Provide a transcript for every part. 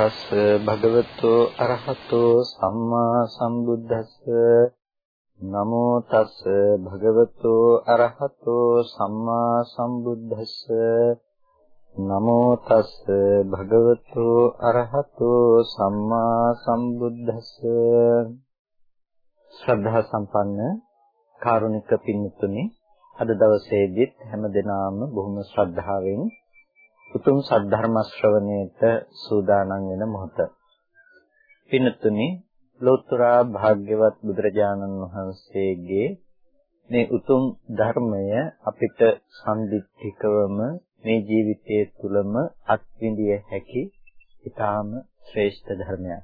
නමෝ තස් භගවතු අරහතෝ සම්මා සම්බුද්දස්ස. නමෝ තස් භගවතු අරහතෝ සම්මා සම්බුද්දස්ස. නමෝ තස් භගවතු අරහතෝ සම්මා සම්බුද්දස්ස. ශ්‍රද්ධා සම්පන්න කාරුණික පින්තුනි අද දවසේදීත් හැම දිනාම බොහොම ශ්‍රද්ධාවෙන් උතුම් සද්ධර්ම ශ්‍රවණයට සූදානම් වෙන මොහොත. පින්තුනි ලෝතර භාග්‍යවත් බුදුරජාණන් වහන්සේගේ මේ උතුම් ධර්මය අපිට සම්දිත්තිකවම මේ ජීවිතයේ තුලම අත්විඳිය හැකි ඊටාම ශ්‍රේෂ්ඨ ධර්මයක්.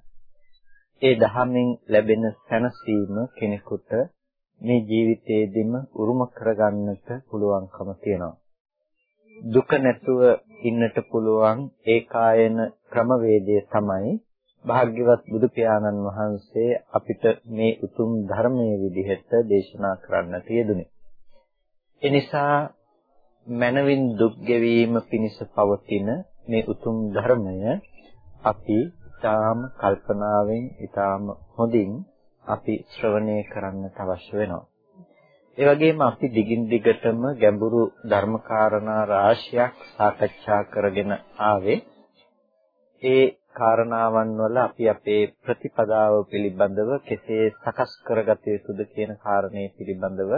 ඒ ධහමින් ලැබෙන සැනසීම කෙනෙකුට මේ ජීවිතයේදීම උරුම කරගන්නට පුළුවන්කම තියෙනවා. දුක නැතුව ඉන්නට පුළුවන් ඒකායන ක්‍රමවේදය තමයි භාග්‍යවත් බුදු පියාණන් වහන්සේ අපිට මේ උතුම් ධර්මයේ විදිහට දේශනා කරන්නට යෙදුනේ. ඒ නිසා මනවින් දුක් ගෙවීම පිණිස පවතින මේ උතුම් ධර්මය අපි ඊටාම කල්පනාවෙන් ඊටාම හොඳින් අපි ශ්‍රවණය කරන්නට අවශ්‍ය වෙනවා. ඒ වගේම අපි දිගින් දිගටම ගැඹුරු ධර්මකාරණා රාශියක් සාකච්ඡා කරගෙන ආවේ. ඒ කාරණාවන් වල අපි අපේ ප්‍රතිපදාව පිළිබඳව කෙසේ සකස් කරගත යුතුද කියන කාරණේ පිළිබඳව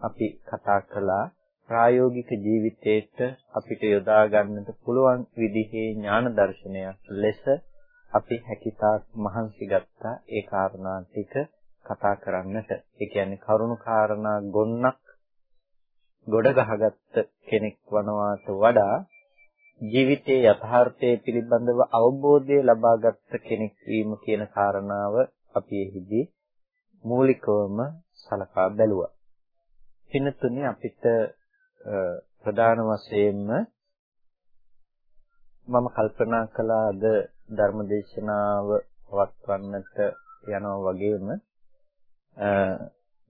අපි කතා කළා. ප්‍රායෝගික ජීවිතේට අපිට යොදා ගන්නට පුළුවන් විදිහේ ඥාන දර්ශනයක් ලෙස අපි හැකියතාක් මහන්සි ගත්තා ඒ කාරණා ටික. කතා කරන්නට. ඒ කියන්නේ කරුණු කාරණා ගොන්නක් ගොඩ ගහගත්ත කෙනෙක් වනවාට වඩා ජීවිතයේ යථාර්ථය පිළිබඳව අවබෝධය ලබාගත් කෙනෙක් වීම කියන කාරණාව අපි එහිදී මූලිකවම සලකා බැලුවා. පින්තුනේ අපිට ප්‍රධාන වශයෙන්ම මම කල්පනා කළා අද ධර්මදේශනාව පවත්වන්නට යනවා වගේම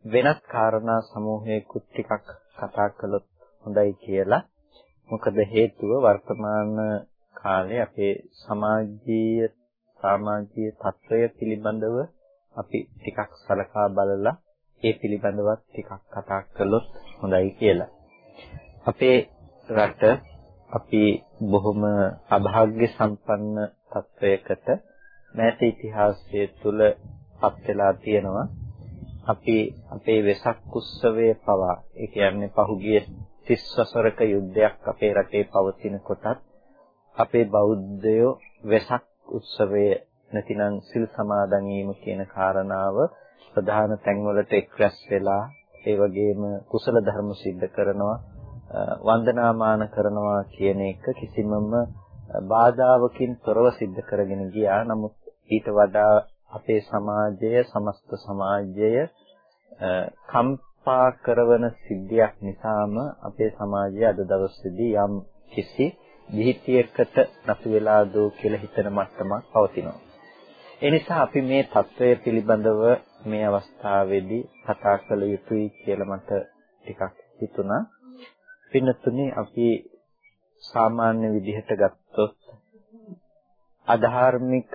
වෙනත් කාරණා සමූහයකුත් ටිකක් කතා කළොත් හොඳයි කියලා. මොකද හේතුව වර්තමාන කාලේ අපේ සමාජීය සමාජීය තත්ත්වය පිළිබඳව අපි ටිකක් සලකා බලලා ඒ පිළිබඳවත් ටිකක් කතා කළොත් හොඳයි කියලා. අපේ රට අපි බොහොම අභාග්‍ය සම්පන්න තත්වයකට මෑත ඉතිහාසයේ තුල පත් වෙලා තියෙනවා. අපි අපේ වෙසක් උත්සවය පවා ඒ කියන්නේ පහුගිය 30 වසරක යුද්ධයක් අපේ රටේ පවතින කොටත් අපේ බෞද්ධයෝ වෙසක් උත්සවය නැතිනම් සිල් සමාදන් වීම කියන කාරණාව ප්‍රධාන තැන්වලට එක්රැස් වෙලා ඒ වගේම කුසල ධර්ම સિદ્ધ කරනවා වන්දනාමාන කරනවා කියන එක කිසිමම බාධාවකින් තොරව સિદ્ધ කරගෙන ගියා. නමුත් ඊට වඩා අපේ සමාජය සමස්ත සමාජය කම්පා කරන සිද්ධියක් නිසාම අපේ සමාජය අද දවසේදී යම් කිසි දිහිතියකට නතු වෙලා දෝ කියලා හිතන මට්ටමක් පවතිනවා. ඒ නිසා අපි මේ தত্ত্বය පිළිබඳව මේ අවස්ථාවේදී කතා කළ යුතුයි කියලා මට ටිකක් හිතුණා. පින්නතුනේ අපි සාමාන්‍ය විදිහට ගත්තොත් අධාර්මික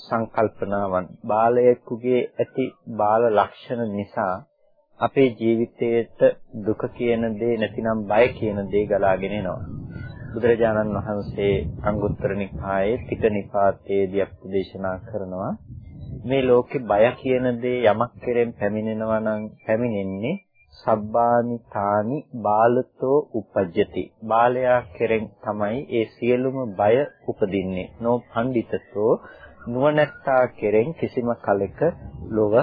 සංකල්පනාවන් බාලයෙකුගේ ඇති බාල ලක්ෂණ නිසා අපේ ජීවිතයට දුක කියන දේ නැතිනම් බය කියන දේ ගලාගෙන එනවා. බුදුරජාණන් වහන්සේ අංගුත්තර නිකායේ තික නිපාතයේදී අපදේශනා කරනවා මේ ලෝකේ බය කියන දේ යමක් කෙරෙන් පැමිණෙනවා නම් පැමිණෙන්නේ සබ්බානි තානි බාලතෝ උපජ්ජති බාලයා කෙරෙන් තමයි ඒ සියලුම බය උපදින්නේ නෝ පඬිතතෝ නුවණැත්තා කෙරෙන් කිසිම කලෙක ලොව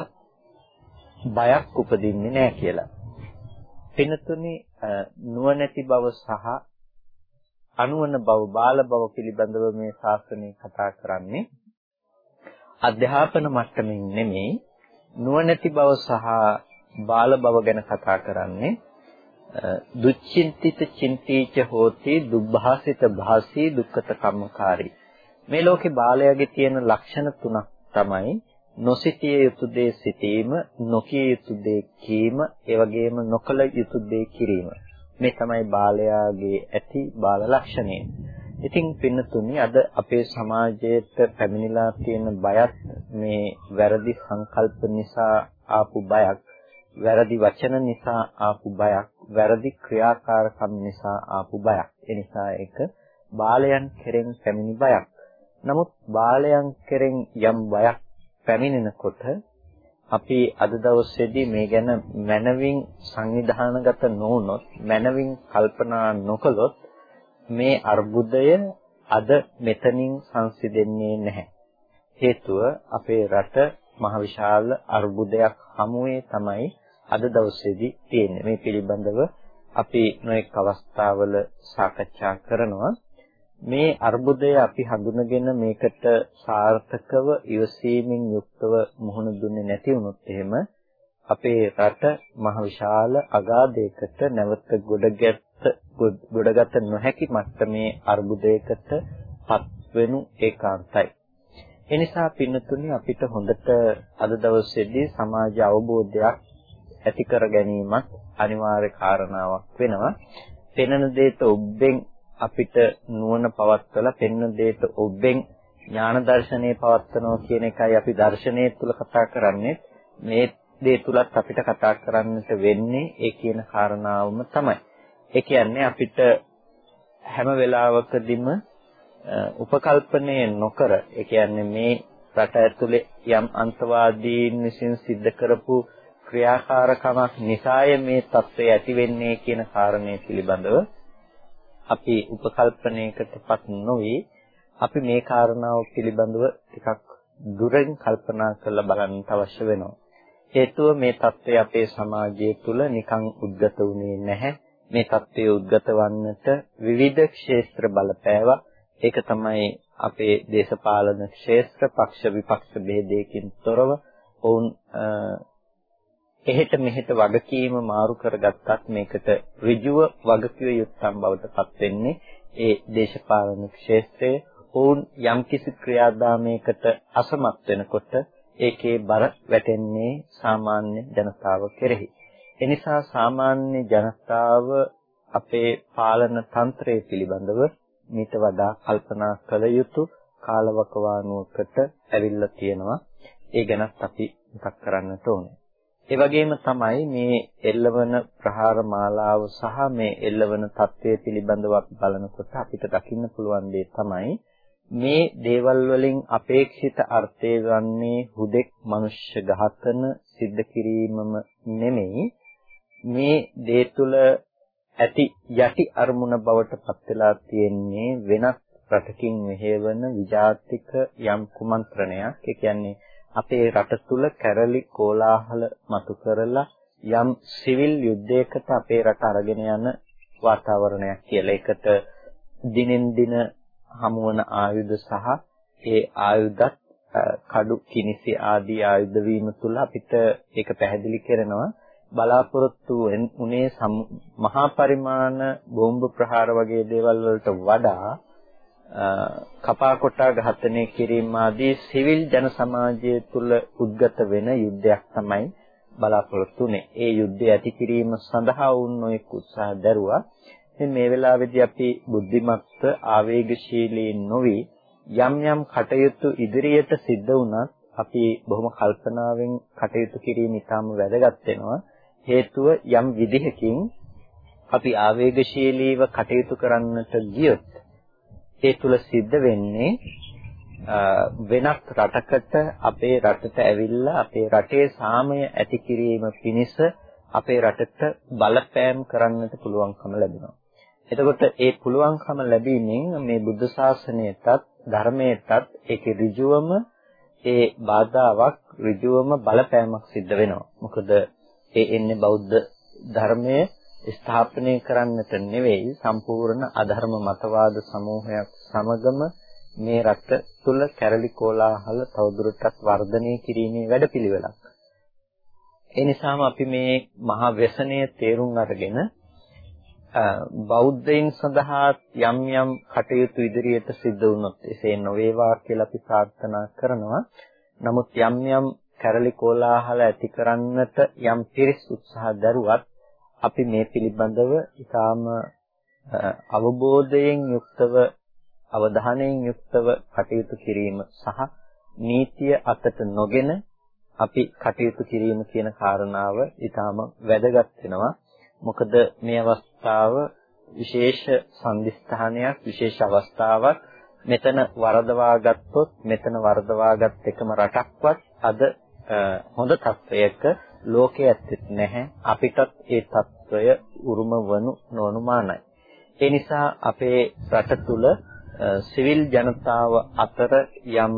බයක් උපදින්නේ නැහැ කියලා. පින්තුනි නුවණැති බව සහ අනුවන බව බාල බව පිළිබඳව මේ ශාස්ත්‍රණය කතා කරන්නේ අධ්‍යාපන මට්ටමින් නෙමෙයි නුවණැති බව සහ බාල බව ගැන කතා කරන්නේ දුච්චින්තිත චින්තීච හෝති දුබ්භාසිත භාසී දුක්ඛත කම්මකාරී මේ ලෝකේ බාලයාගේ තියෙන ලක්ෂණ තුනක් තමයි නොසිතිය යුතු දේ සිටීම, නොකිය යුතු දේ කීම, ඒ වගේම නොකල යුතු දේ කිරීම. මේ තමයි බාලයාගේ ඇති බාල ලක්ෂණය. ඉතින් පින්නතුනි අද අපේ සමාජයට පැමිණිලා තියෙන බයත් මේ වැරදි සංකල්ප නිසා ආපු බයක්, වැරදි වචන නිසා ආපු බයක්, වැරදි ක්‍රියාකාරකම් නිසා ආපු බයක්. ඒ නිසා ඒක බාලයන් කෙරෙන් පැමිණි බයක්. නමුත් බාලයන් කෙරෙන් යම් බයක් පැමිණෙනකොට අපි අද දවසේදී මේ ගැන මනවින් සංවිධානගත නොවුනොත් මනවින් කල්පනා නොකළොත් මේ අර්බුදය අද මෙතනින් සංසිඳෙන්නේ නැහැ. හේතුව අපේ රට මහ විශාල අර්බුදයක් හමුවේ තමයි අද දවසේදී තියෙන්නේ. මේ පිළිබඳව අපි නොඑක් අවස්ථාවල සාකච්ඡා කරනවා. මේ අර්බුදය අපි හඳුනගෙන මේකට සාර්ථකව ඉවසීමෙන් යුක්තව මුහුණ දුන්නේ නැති වුණොත් එහෙම අපේ රට මහ විශාල අගාධයකට නැවත ගොඩගැත්ත ගොඩගත නොහැකි මට්ටමේ අර්බුදයකට පත්වෙනු ඒකාන්තයි. ඒ නිසා පින්නතුනි අපිට හොඳට අද දවසේදී සමාජ අවබෝධයක් ඇති කර ගැනීමත් අනිවාර්ය කාරණාවක් වෙනවා. පෙනෙන දෙයට ඔබෙන් අපිට නුවණ පවත්වලා පෙන්න දෙයට ඔබෙන් ඥාන දර්ශනය පවත්වනවා කියන එකයි අපි දර්ශනය තුල කතා කරන්නේ මේ දේ තුලත් අපිට කතා කරන්නට වෙන්නේ ඒ කියන කාරණාවම තමයි. ඒ කියන්නේ අපිට හැම වෙලාවකදීම උපකල්පනය නොකර ඒ කියන්නේ මේ රට ඇතුලේ යම් අන්තවාදීන් විසින් සිද්ධ කරපු ක්‍රියාකාරකමක් නිසාය මේ தත්ත්වය ඇති වෙන්නේ කියන කාරණය පිළිබඳව අපි උපකල්පනයකටපත් නොවේ අපි මේ කාරණාව පිළිබඳව ටිකක් දුරින් කල්පනා කරලා බලන්න අවශ්‍ය වෙනවා. හේතුව මේ தත්ත්වය අපේ සමාජය තුළ නිකන් උද්ගත වුණේ නැහැ. මේ தත්ත්වය උද්ගත වන්නට විවිධ ක්ෂේත්‍ර බලපෑවා. ඒක තමයි අපේ දේශපාලන ක්ෂේත්‍ර පක්ෂ විපක්ෂ ભેදයකින් තොරව ඔවුන් එහෙට මෙහෙට වගකීම මාරු කරගත්තත් මේකට ඍජුව වගකිය යුත්තම් බවට පත් වෙන්නේ ඒ දේශපාලන ක්ෂේත්‍රයේ ඔවුන් යම්කිසි ක්‍රියාදාමයකට අසමත් වෙනකොට ඒකේ බර වැටෙන්නේ සාමාන්‍ය ජනතාව කෙරෙහි. එනිසා සාමාන්‍ය ජනතාව අපේ පාලන තන්ත්‍රය පිළිබඳව මීට වඩා කල්පනා කළ යුතු කාලවකවානුවකට ඇවිල්ලා තියෙනවා. ඒ ගැනත් අපි මතක් කරන්නට ඕනේ. ඒ වගේම තමයි මේ එල්ලවන ප්‍රහාර මාලාව සහ මේ එල්ලවන தත්ත්වය පිළිබඳව අපි බලනකොට අපිට දකින්න පුළුවන් දේ තමයි මේ දේවල් වලින් අපේක්ෂිත අර්ථය ගන්නේ හුදෙක් මනුෂ්‍ය ඝාතන සිද්ධ කිරීමම නෙමෙයි. මේ දේ තුල ඇති යටි අරමුණ බවට පත් වෙලා තියෙන්නේ වෙනත් රටකින් මෙහෙවන විජාතික යම් කුමන්ත්‍රණයක්. ඒ කියන්නේ අපේ රට තුල කැරලි කෝලාහල මතු කරලා යම් සිවිල් යුද්ධයකට අපේ රට අරගෙන යන වාතාවරණයක් කියලා. ඒකට දිනෙන් දින හමුවන ආයුධ සහ ඒ ආයුධත් කඩු කිනිසි ආදී ආයුධ වීම තුල අපිට ඒක පැහැදිලි කරනවා බලාපොරොත්තු උනේ මහා පරිමාණ බෝම්බ ප්‍රහාර වගේ දේවල් වලට වඩා කපා කොටා ඝාතනය කිරීම ආදී සිවිල් ජන සමාජය තුළ උද්ගත වෙන යුද්ධයක් තමයි බලාපොරොත්තු වෙන්නේ. ඒ යුද්ධය ඇති කිරීම සඳහා වුන් නොයෙක් උත්සාහ දරුවා. ඉතින් මේ වෙලාවේදී අපි බුද්ධිමත්ව ආවේගශීලී නොවි යම් යම් කටයුතු ඉදිරියට සිද්ධ වුණත් අපි බොහොම කල්පනාවෙන් කටයුතු කිරීම ඉතාම වැදගත් වෙනවා. හේතුව යම් විදිහකින් අපි ආවේගශීලීව කටයුතු කරන්නට ගියොත් ඒ තුල සිද්ධ වෙන්නේ වෙනත් රටකට අපේ රටට ඇවිල්ලා අපේ රටේ සාමය ඇති කිරීම පිණිස අපේ රටට බලපෑම් කරන්නට පුළුවන්කම ලැබෙනවා. එතකොට ඒ පුළුවන්කම ලැබීමෙන් මේ බුද්ධ ශාසනයටත් ධර්මයටත් ඒකේ ඍජුවම ඒ බාධාවක් ඍජුවම බලපෑමක් සිද්ධ වෙනවා. මොකද ඒ එන්නේ බෞද්ධ ධර්මයේ ස්ථාපනය කරන්නට නෙවෙයි සම්පූර්ණ අධර්ම මතවාද සමූහයක් සමගම මේ රට තුල කැරලි කෝලාහල තවදුරටත් වර්ධනය කිරීමේ වැඩපිළිවෙලක්. ඒ නිසාම අපි මේ මහා ව්‍යසනය තේරුම් අරගෙන බෞද්ධයින් සඳහා යම් යම් කටයුතු ඉදිරියට සිද්ධ වුණොත් එසේ නොවේවා කියලා අපි ප්‍රාර්ථනා කරනවා. නමුත් යම් යම් කැරලි කෝලාහල ඇති කරන්නට යම් පිරිස් උත්සාහ දරුවත් අපි මේ පිළිබඳව ඊටාම අවබෝධයෙන් යුක්තව අවධානයෙන් යුක්තව කටයුතු කිරීම සහ නීතිය අතට නොගෙන අපි කටයුතු කිරීම කියන කාරණාව ඊටාම වැදගත් වෙනවා. මොකද මේ අවස්ථාව විශේෂ සම්දිස්ථානයක් විශේෂ අවස්ථාවක් මෙතන වරදවා ගත්තොත් මෙතන වරදවාගත් එකම රටක්වත් අද හොඳ තත්වයක ලෝකයේ ඇත්තෙත් නැහැ. අපිටත් ඒ తত্ত্বය උරුම වනු නොඅනුමානයි. ඒ නිසා අපේ රට තුල සිවිල් ජනතාව අතර යම්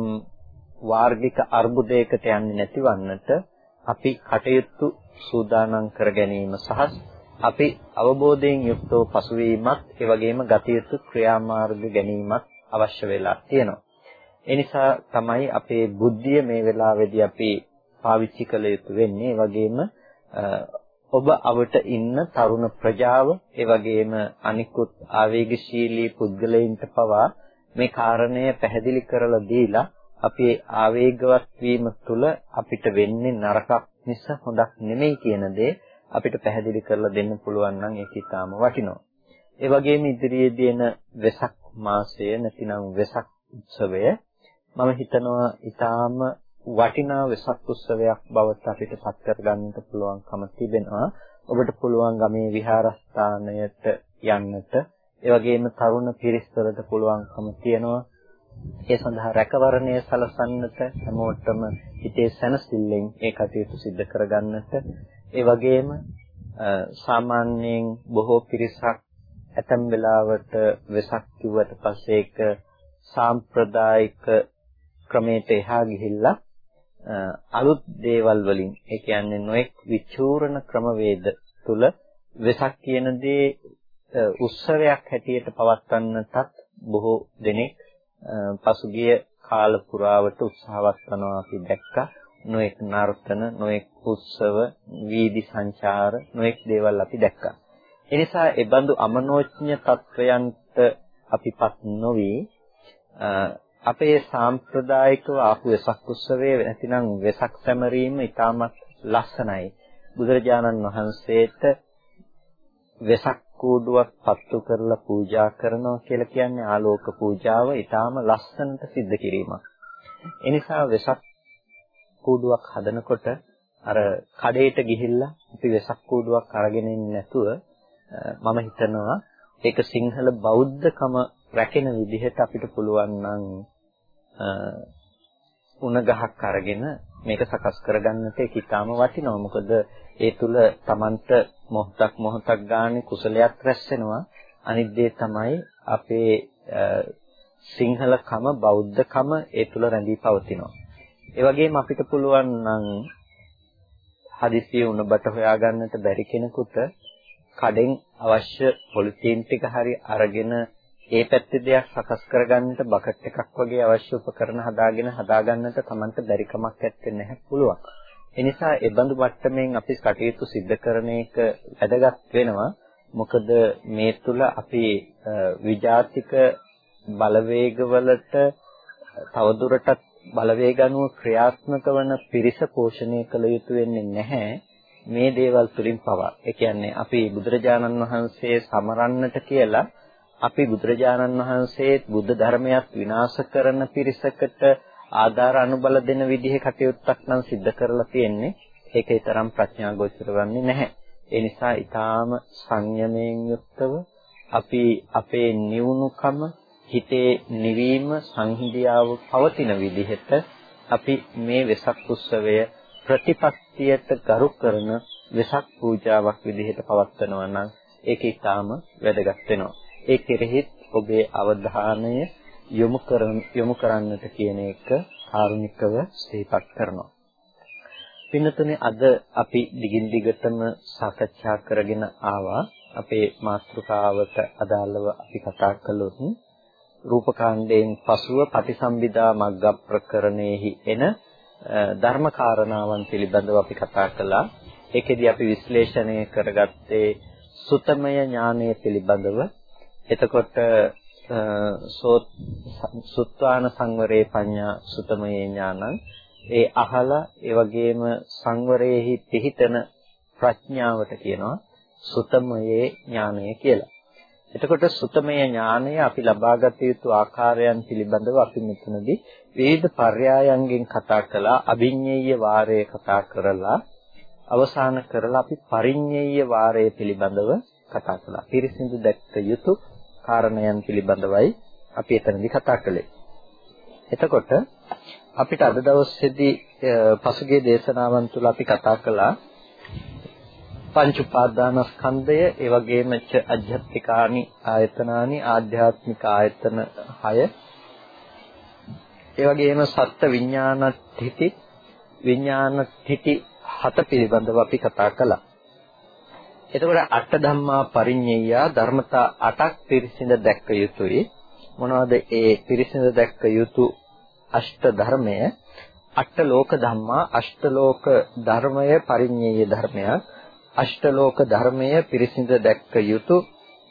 වාර්ගික අර්බුදයකට යන්නේ නැතිවන්නට අපි කටයුතු සූදානම් කර ගැනීම සහ අපි අවබෝධයෙන් යුක්තව පසුවීමත් ඒ වගේම ගතියුතු ක්‍රියාමාර්ග ගැනීමත් අවශ්‍ය වෙලා තියෙනවා. ඒ නිසා තමයි අපේ බුද්ධිය මේ වෙලාවේදී අපි පාවිච්චි කළ යුතු වෙන්නේ. ඒ වගේම ඔබ අවට ඉන්න තරුණ ප්‍රජාව, ඒ වගේම අනිකුත් ආවේගශීලී පුද්ගලයින්ට පවා මේ කාරණය පැහැදිලි කරලා දීලා අපේ ආවේගවත් වීම තුළ අපිට වෙන්නේ නරකක් මිස හොඳක් නෙමෙයි කියන දේ අපිට පැහැදිලි කරලා දෙන්න පුළුවන් නම් ඒක ඊටාම වටිනවා. ඒ වගේම ඉදිරියේදී එන වෙසක් මාසය නැතිනම් වෙසක් උත්සවය මම හිතනවා ඊටාම වටිනා වෙසක් උත්සවයක් බවට අපිට පත් කරගන්නට පුළුවන්කම තිබෙනවා. ඔබට පුළුවන් ගමේ විහාරස්ථානයට යන්නට, ඒ වගේම තරුණ පිරිස්වලට පුළුවන්කම තියෙනවා. ඒ සඳහා රැකවරණය සලසන්නට හැමෝටම හිතේ සැනසෙල්ලෙන් ඒ කටයුතු සිදු කරගන්නට. ඒ වගේම සාමාන්‍යයෙන් බොහෝ පිරිසක් ඇතැම් වෙලාවට වෙසක් කිව්වට පස්සේ ඒක සාම්ප්‍රදායික ක්‍රමයට එහා ගිහිල්ලා අලුත් දේවල් වලින් ඒ කියන්නේ නොඑක් විචූරණ ක්‍රමවේද තුල වෙසක් කියන දේ උත්සවයක් හැටියට පවත්වන්නටත් බොහෝ දෙනෙක් පසුගිය කාල පුරාවට උත්සාහවත් කරනවා අපි දැක්කා. නොඑක් නර්තන නොඑක් උත්සව වීදි සංචාර නොඑක් දේවල් අපි දැක්කා. එනිසා ඒ බඳු අමනෝඥ තත්වයන්ට අපිපත් නොවි අපේ සාම්ප්‍රදායිකව ආපු වෙසක් උත්සවයේ නැතිනම් වෙසක් සැමරීම ඉතාමත් ලස්සනයි. බුදුරජාණන් වහන්සේට වෙසක් කූඩුවක් පත්තු කරලා පූජා කරනවා කියලා කියන්නේ ආලෝක පූජාව ඊටාම ලස්සනට සිද්ධ කිරීමක්. ඒ නිසා වෙසක් කූඩුවක් හදනකොට අර කඩේට ගිහිල්ලා අපි වෙසක් කූඩුවක් අරගෙන ඉන්නේ නැතුව මම හිතනවා ඒක සිංහල බෞද්ධකම රැකෙන විදිහට අපිට පුළුවන් නම් උණ ගහක් අරගෙන මේක සකස් කරගන්නට ඒක ඊටාම වටිනවා. මොකද ඒ තුල Tamanට මොහොතක් මොහොතක් ගානේ කුසලයක් රැස් වෙනවා. අනිත් දේ තමයි අපේ සිංහලකම බෞද්ධකම ඒ තුල රැඳී පවතිනවා. ඒ වගේම අපිට පුළුවන් නම් හදිසියෙ උණ බට හොයාගන්නට බැරි කෙනෙකුට කඩෙන් අවශ්‍ය පොලිතීන් ටික හරි අරගෙන ඒ පැත්තේ දෙයක් සකස් කරගන්නට බකට් එකක් වගේ අවශ්‍ය උපකරණ හදාගෙන හදාගන්නට Tamanට බැරි කමක් නැත්තේ නැහැ පුළුවන්. ඒ නිසා ඒ බඳු මට්ටමින් අපි කටයුතු සිද්ධ කරන එක වැදගත් වෙනවා. මොකද මේ තුල අපි විජාතික බලවේගවලට තවදුරටත් බලවේග අනුව ක්‍රියාත්මක වන පිරිස පෝෂණය කළ යුතු වෙන්නේ නැහැ. මේ දේවල් තුලින් පවා. ඒ කියන්නේ අපි බුදුරජාණන් වහන්සේ සමරන්නට කියලා අපි බුදුරජාණන් වහන්සේ බුද්ධ ධර්මයක් විනාශ කරන පිරිසකට ආධාර අනුබල දෙන විදිහේ කටයුත්තක් නම් සිද්ධ කරලා තියෙන්නේ. ඒකේ තරම් ප්‍රඥා ගෝචර වන්නේ නැහැ. ඒ නිසා ඊටාම සංයමයෙන් යුක්තව අපි අපේ නිවුණුකම හිතේ නිවීම සංහිඳියාව පවතින විදිහට අපි මේ වෙසක් උත්සවය ප්‍රතිපත්තියට ගරු කරන වෙසක් පූජාවක් විදිහට පවත්වනවා නම් ඒක ඊටාම වැදගත් වෙනවා. ඒ කෙරෙහිත් ඔබේ අවධානය යොමු කරන යොමු කරන්නට කියන එක කාරුණිකව සිහිපත් කරනවා. පින්නතුනේ අද අපි දිගින් දිගටම සාකච්ඡා කරගෙන ආවා අපේ මාතෘකාවට අදාළව අපි කතා කළොත් රූපකාණ්ඩයෙන් පසුව පටිසම්භිදා මග්ග ප්‍රකරණයෙහි එන ධර්ම කාරණාවන් පිළිබඳව අපි කතා කළා. ඒකෙදි අපි විශ්ලේෂණය කරගත්තේ සුතමය ඥානය පිළිබඳව එතකොට සෝත් සුත්වාන සංවරේ පඤ්ඤා සුතමයේ ඥානං ඒ අහලා ඒ වගේම සංවරයේහි පිහිටන ප්‍රඥාවට කියනවා සුතමයේ ඥානය කියලා. එතකොට සුතමය ඥානය අපි ලබාගත යුතු ආකාරයන් පිළිබඳව අපි මෙතනදී විවිධ පర్యాయයන්ගෙන් කතා කළා අභිඤ්ඤේය වාරය කතා කරලා අවසාන කරලා අපි පරිඤ්ඤේය වාරය පිළිබඳව කතා කළා. පිරිසිදු දැක්ක යුතු කාරණයන් පිළිබඳවයි අපි එතනදී කතා කළේ. එතකොට අපිට අද දවසේදී පසුගිය දේශනාවන් තුළ අපි කතා කළා පංච උපාදානස්කන්ධය ඒ වගේම ච අධ්‍යාත්මිකානි ආයතනානි ආධ්‍යාත්මික ආයතන 6 ඒ වගේම සත්ත්ව විඥානත්‍ත්‍ති විඥානත්‍ත්‍ති හත පිළිබඳව අපි කතා කළා. එතකොට අට ධම්මා පරිඤ්ඤය ධර්මතා 8ක් පිරිසිඳ දැක්ක යුතුයි. මොනවද ඒ පිරිසිඳ දැක්ක යුතු අෂ්ට ධර්මය? අෂ්ටලෝක ධම්මා අෂ්ටලෝක ධර්මය පරිඤ්ඤය ධර්මයක්. අෂ්ටලෝක ධර්මය පිරිසිඳ දැක්ක යුතු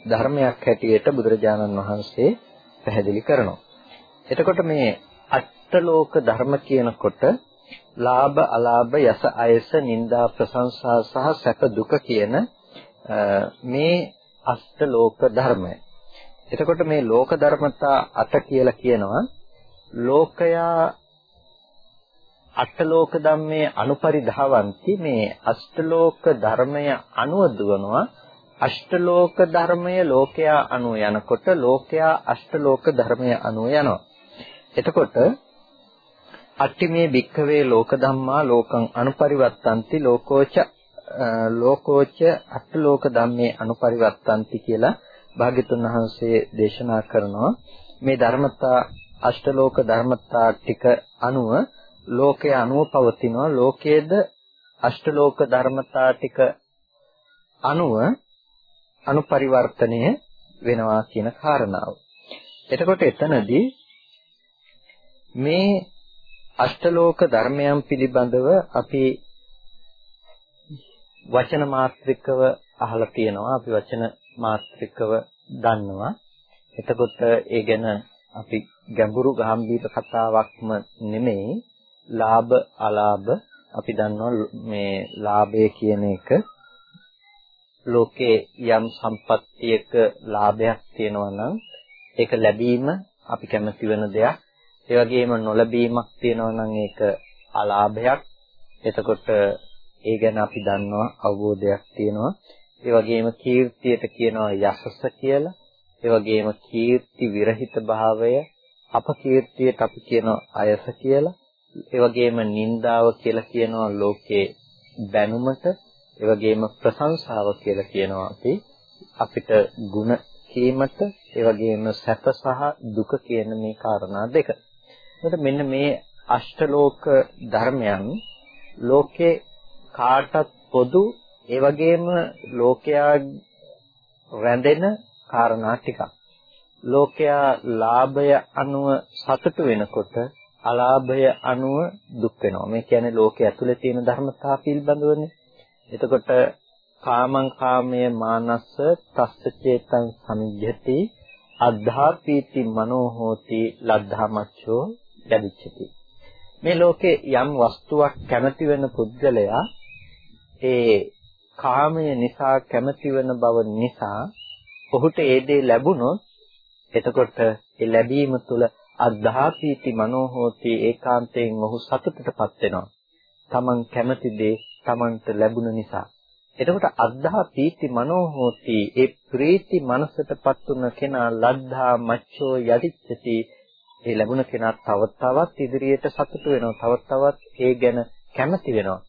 ධර්මයක් හැටියට බුදුරජාණන් වහන්සේ පැහැදිලි කරනවා. එතකොට මේ අෂ්ටලෝක ධර්ම කියනකොට ලාභ අලාභ යස අයස නිന്ദා ප්‍රශංසා සහ සැප දුක කියන මේ අෂ්ටලෝක ධර්මය. එතකොට මේ ලෝක ධර්මතා අට කියලා කියනවා. ලෝකයා අටලෝක ධම්මේ අනුපරිධාවಂತಿ මේ අෂ්ටලෝක ධර්මය අනුව දුවනවා. අෂ්ටලෝක ධර්මය ලෝකයා අනුව යනකොට ලෝකයා අෂ්ටලෝක ධර්මය අනුව යනවා. එතකොට අට්ඨිමේ භික්ඛවේ ලෝක ධම්මා ලෝකං අනුපරිවත්තಂತಿ ලෝකෝච ලෝකෝච අට්ඨලෝක ධම්මේ අනුපරිවත්තಂತಿ කියලා භාග්‍යතුන් වහන්සේ දේශනා කරනවා මේ ධර්මතා අෂ්ටලෝක ධර්මතා ටික අනුව ලෝකයේ අනුව පවතිනවා ලෝකයේද අෂ්ටලෝක ධර්මතා ටික අනුව අනුපරිවර්තනය වෙනවා කියන කාරණාව. එතකොට එතනදී මේ අෂ්ටලෝක ධර්මයන් පිළිබඳව අපි වචන මාත්‍රිකව අහලා තියෙනවා අපි වචන මාත්‍රිකව දන්නවා එතකොට ඒ ගැන අපි ගැඹුරු ගැඹීර කතාවක්ම නෙමෙයි ලාභ අලාභ අපි දන්නවා මේ ලාභය කියන එක ලෝකේ යම් සම්පත්තියක ලාභයක් තියෙනවා නම් ඒක ලැබීම අපි කැමති වෙන දෙයක්. ඒ වගේම නොලැබීමක් තියෙනවා නම් ඒක අලාභයක්. එතකොට ඒ ගැන අපි දන්නවා අවබෝධයක් තියෙනවා. ඒ වගේම කීර්තියට කියනවා යසස කියලා. ඒ වගේම කීර්ති විරහිත භාවය අපකීර්තියට අපි කියනවා අයස කියලා. ඒ වගේම නින්දාව කියලා කියනවා ලෝකේ බැනුමට ඒ වගේම ප්‍රශංසාව කියලා කියනවා අපි අපිට ಗುಣ කීමට ඒ වගේම සැප සහ දුක කියන මේ කාරණා දෙක. එතකොට මෙන්න මේ අෂ්ටලෝක ධර්මයන් ලෝකේ කාටත් පොදු ඒ වගේම ලෝකයා රැඳෙන කාරණා ටිකක්. ලෝකයා ලාභය අනුව සතුටු වෙනකොට අලාභය අනුව දුක් වෙනවා. මේ කියන්නේ ලෝකයේ ඇතුලේ තියෙන ධර්මතා පිළිබඳවනේ. එතකොට කාමං කාමයේ මානස්ස තස්ස චේතං සමිජ්ජති අද්ධාපීති මනෝ හෝති ලද්ධාමච්ඡෝ යදිච්ඡති. මේ ලෝකේ යම් වස්තුවක් කැමති වෙන පුද්ගලයා ඒ කාමය නිසා කැමති වෙන බව නිසා ඔහුට ඒ දේ ලැබුණොත් එතකොට ඒ ලැබීම තුළ අද්ධාපීති මනෝහෝති ඒකාන්තයෙන් ඔහු සතුටටපත් වෙනවා. Taman කැමති දේ Tamanට ලැබුණ නිසා. එතකොට අද්ධාපීති මනෝහෝති ඒ ප්‍රීති මනසටපත් වුණ කෙනා ලද්ධා මච්ඡෝ යදිච්චති ඒ ලැබුණ කෙනා තව තවත් ඉදිරියට සතුට වෙනවා. තව තවත් ඒ ගැන කැමති වෙනවා.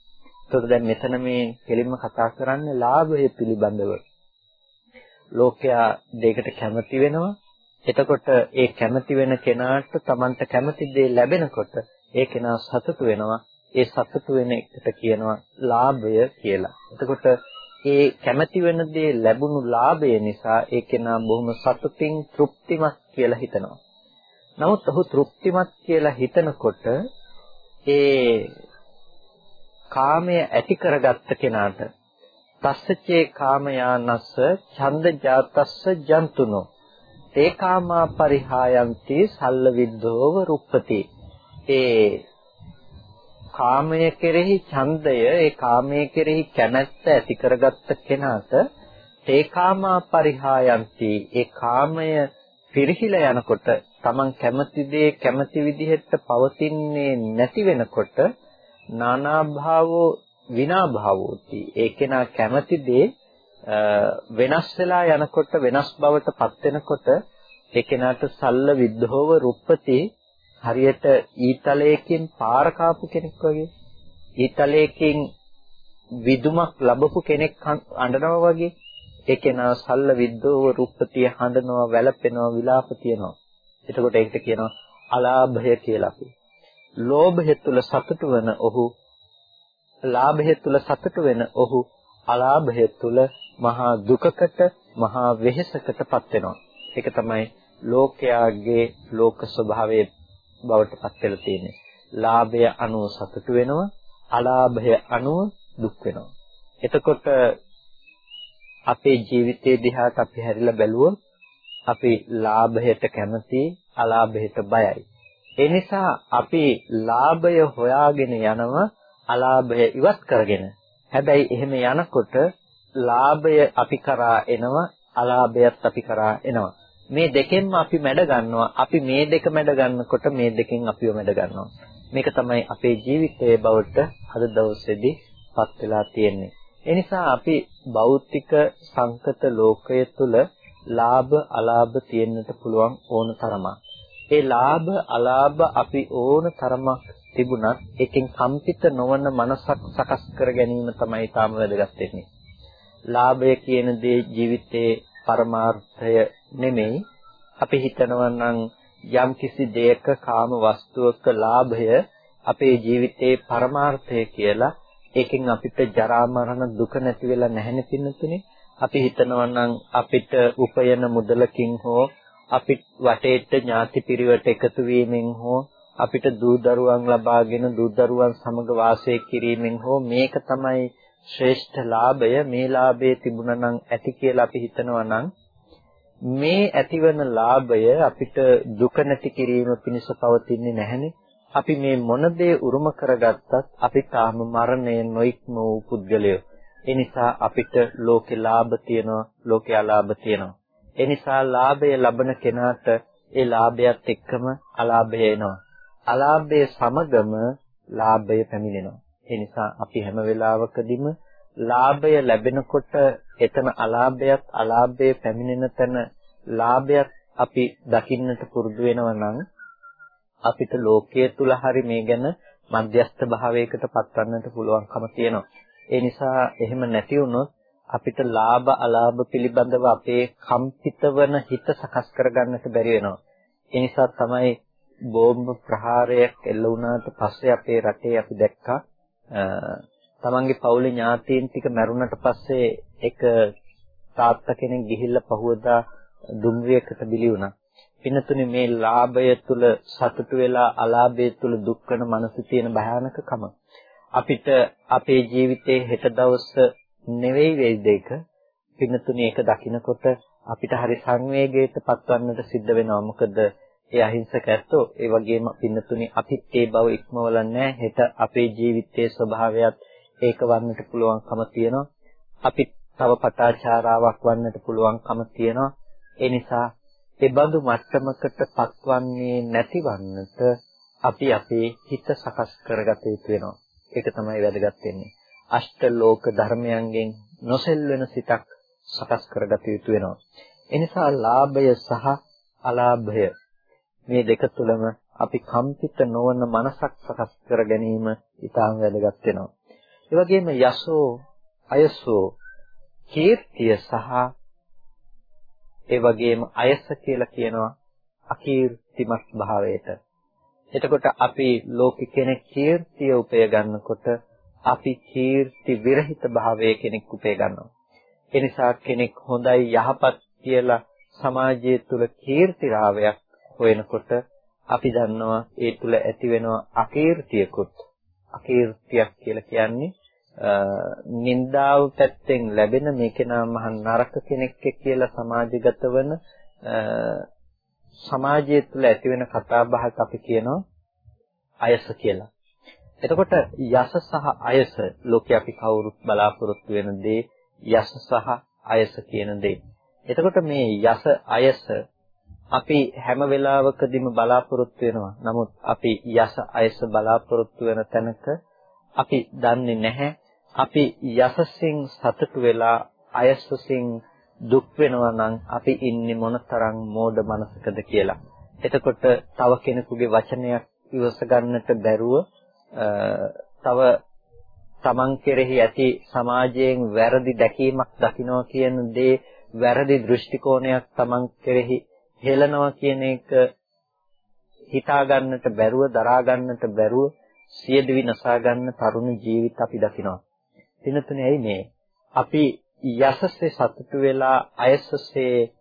එතකොට දැන් මෙතන මේ කෙලින්ම කතා කරන්නේ ලාභය පිළිබඳව. ලෝකයා දෙයකට කැමති වෙනවා එතකොට ඒ කැමති වෙන කෙනාට Tamanට කැමති දේ ලැබෙනකොට ඒ කෙනා සතුටු වෙනවා. ඒ සතුටු වෙන එකට කියනවා ලාභය කියලා. එතකොට ඒ කැමති වෙන දේ ලැබුණු ලාභය නිසා ඒ කෙනා බොහොම සතුටින් තෘප්තිමත් කියලා හිතනවා. නමුත් ඔහු තෘප්තිමත් කියලා හිතනකොට ඒ කාමය ඇති කරගත්ත කෙනාට තස්සචේ කාමයානස්ස ඡන්ද ජාතස්ස ජන්තුනෝ. තේකාමා පරිහායන්ති සල්ල විද්ධෝව රුප්පති. ඒ කාමය කෙරෙහි ඡන්දය ඒ කාමයේ කෙරෙහි කැමැත්ත ඇති කරගත්ත කෙනාට තේකාමා පරිහායන්ති ඒ කාමය පිරිහිලා යනකොට Taman කැමති දේ කැමති විදිහට පවතින්නේ නැති වෙනකොට නානා භාවෝ විනා භාවෝති ඒ කෙනා කැමති දේ වෙනස් වෙලා යනකොට වෙනස් බවට පත් වෙනකොට ඒ කෙනාට සල්ල විද්ධෝව රුප්පති හරියට ඊතලයකින් පාර කාපු කෙනෙක් වගේ ඊතලයකින් විදුමක් ලැබපු කෙනෙක් අඬනවා වගේ ඒ කෙනා සල්ල විද්දෝව රුප්පතිය හඬනවා වැළපෙනවා විලාප තියනවා එතකොට ඒකට කියනවා අලාභය කියලා අපි. ලෝභය තුල සතුටු වෙන ඔහු ලාභය තුල සතුටු වෙන ඔහු අලාභය තුල මහා දුකකට මහා වෙහෙසකටපත් වෙනවා. ඒක තමයි ලෝකයාගේ ලෝක ස්වභාවයේ බවට පත් වෙලා තියෙන්නේ. ලාභය අනුව සතුටු වෙනවා, අලාභය අනුව දුක් වෙනවා. එතකොට අපේ ජීවිතයේ දිහාට අපි හැරිලා බැලුවොත් අපි ලාභයට කැමති අලාභයට බයයි. ඒ නිසා අපි ලාභය හොයාගෙන යනවා අලාභය ඉවත් කරගෙන. හැබැයි එහෙම යනකොට ලාභය අපි කරා එනවා අලාභයත් අපි කරා එනවා. මේ දෙකෙන්ම අපි මැඩ ගන්නවා. අපි මේ දෙක මැඩ ගන්නකොට මේ දෙකෙන් අපිව මැඩ ගන්නවා. මේක තමයි අපේ ජීවිතයේ බවට අද දවසේදී පත් වෙලා තියෙන්නේ. ඒ නිසා අපි භෞතික සංකත ලෝකයේ තුල ලාභ අලාභ තියෙන්නට පුළුවන් ඕන තරමක්. ඒ ලාභ අලාභ අපි ඕන තරමක් තිබුණත් එකෙන් කම්පිත නොවන මනසක් සකස් කර ගැනීම තමයි තාම වැදගත් වෙන්නේ. ලාභය කියන දේ ජීවිතයේ පරමාර්ථය නෙමෙයි. අපි හිතනවා නම් යම් කිසි දෙයක කාම වස්තුවක ලාභය අපේ ජීවිතයේ පරමාර්ථය කියලා ඒකෙන් අපිට ජරා මරණ දුක නැති වෙලා නැහැ නෙපින්නතුනේ අපි හිතනවා නම් අපිට උපයන මුදලකින් හෝ අපිට වටේට ඥාති පිරිවට එකතු වීමෙන් හෝ අපිට දූ දරුවන් ලබාගෙන දූ දරුවන් සමග වාසය කිරීමෙන් හෝ මේක තමයි ශ්‍රේෂ්ඨ ලාභය. මේ ලාභයේ තිබුණා නම් ඇති කියලා අපි හිතනවා නම් මේ ඇතිවන ලාභය අපිට දුක නැති කිරීම පිණිස පවතින්නේ නැහනේ. අපි මේ මොන දේ උරුම කරගත්තත් අපි තාම මරණය නොඉක්ම වූ පුද්ගලයෝ. ඒ නිසා අපිට ලෝකේ ලාභ තියෙනවා ලෝකේ අලාභ තියෙනවා. ඒ නිසා ලාභය ලබන කෙනාට ඒ ලාභයත් එක්කම අලාභය එනවා අලාභයේ සමගම ලාභය පැමිණෙනවා ඒ නිසා අපි හැම වෙලාවකදීම ලාභය ලැබෙනකොට එතන අලාභයත් අලාභයේ පැමිණෙන තැන ලාභයත් අපි දකින්නට පුරුදු වෙනවා නම් අපිට ලෝකයේ තුල හරි මේ ගැන මධ්‍යස්ථ භාවයකට පත්වන්නට පුළුවන්කම තියෙනවා. ඒ නිසා එහෙම නැති වුණොත් අපිට ලාභ අලාභ පිළිබඳව අපේ කම්පිතවන හිත සකස් කරගන්නට බැරි වෙනවා. ඒ නිසා තමයි බෝම්බ ප්‍රහාරයක් එල්ල වුණාට පස්සේ අපේ රටේ අපි දැක්කා තමන්ගේ පවුලේ ඥාතීන් ටික මැරුණට පස්සේ එක තාත්තා කෙනෙක් ගිහිල්ලා පහුවදා දුම්රියකට බිලි වුණා. පින්නතුනේ මේ ලාභය තුල සතුටු වෙලා අලාභය තුල දුක් වෙන මනස තියෙන භයානකකම අපිට අපේ ජීවිතේ හෙට දවස නෙවෙයි වේද එක. පින්නතුනේ ඒක දකිනකොට අපිට හරි සංවේගයට පත්වන්නට සිද්ධ වෙනවා. මොකද ඒ අහිංසක ඇත්තෝ ඒ වගේම පින්නතුනේ අපිත් ඒ බව ඉක්මවල නැහැ. හෙට අපේ ජීවිතයේ ස්වභාවයත් ඒක වන්නට පුළුවන්කම තියෙනවා. අපි තව පටාචාරාවක් වන්නට පුළුවන්කම තියෙනවා. ඒ නිසා ඒ බඳු මට්ටමකට පත්වන්නේ නැතිවන්නට අපි අපේ හිත සකස් කරගත යුතු වෙනවා. ඒක තමයි වැදගත් වෙන්නේ. අෂ්ට ලෝක ධර්මයන්ගෙන් නොසෙල්වෙන සිතක් සකස් කරගත යුතු වෙනවා. එනිසා ලාභය සහ අලාභය මේ දෙක තුළම අපි කම්පිත නොවන මනසක් සකස් කර ගැනීම ඉතාම වැදගත් වෙනවා. ඒ වගේම යසෝ අයසෝ කීර්තිය සහ ඒ වගේම අයස කියලා කියනවා අකීර්තිමත් භාවයට. එතකොට අපි ලෝක කෙනෙක් කීර්තිය උපය ගන්නකොට අපි කීර්ති විරහිත භාවයේ කෙනෙක් උපය ගන්නවා. ඒ නිසා කෙනෙක් හොඳයි යහපත් කියලා සමාජය තුල කීර්තිරාවයක් හොයනකොට අපි දන්නවා ඒ තුල ඇති වෙනවා අකීර්තියකුත්. අකීර්තියක් කියලා කියන්නේ නින්දාව පැත්තෙන් ලැබෙන මේ කෙනා මහ නරක කෙනෙක් කියලා සමාජගත වන සමාජය තුළ ඇති වෙන කතා බහක් අපි කියනවා අයස කියලා. එතකොට යස සහ අයස ලෝකේ අපි කවුරුත් බලාපොරොත්තු වෙන දේ යස සහ අයස කියන දේ. එතකොට මේ යස අයස අපි හැම වෙලාවකදීම බලාපොරොත්තු වෙනවා. නමුත් අපි යස අයස බලාපොරොත්තු වෙන තැනක අපි දන්නේ නැහැ. අපි යසසින් සතුටු වෙලා අයසසින් දුක් වෙනවා නම් අපි ඉන්නේ මොනතරම් මෝඩ මනසකද කියලා. එතකොට තව කෙනෙකුගේ වචනයක් ඉවස ගන්නට බැරුව තව තමන් කෙරෙහි ඇති සමාජයෙන් වැරදි දැකීමක් දකිනවා කියන දේ වැරදි දෘෂ්ටි කෝණයක් තමන් කෙරෙහි හෙලනවා කියන එක හිතා ගන්නට බැරුව දරා ගන්නට බැරුව සියදිවි නසා ගන්න තරුණ ජීවිත අපි දකිනවා. දිනතුනේ ඇයි මේ? අපි යසසේ සතුටු වෙලා අයසසේ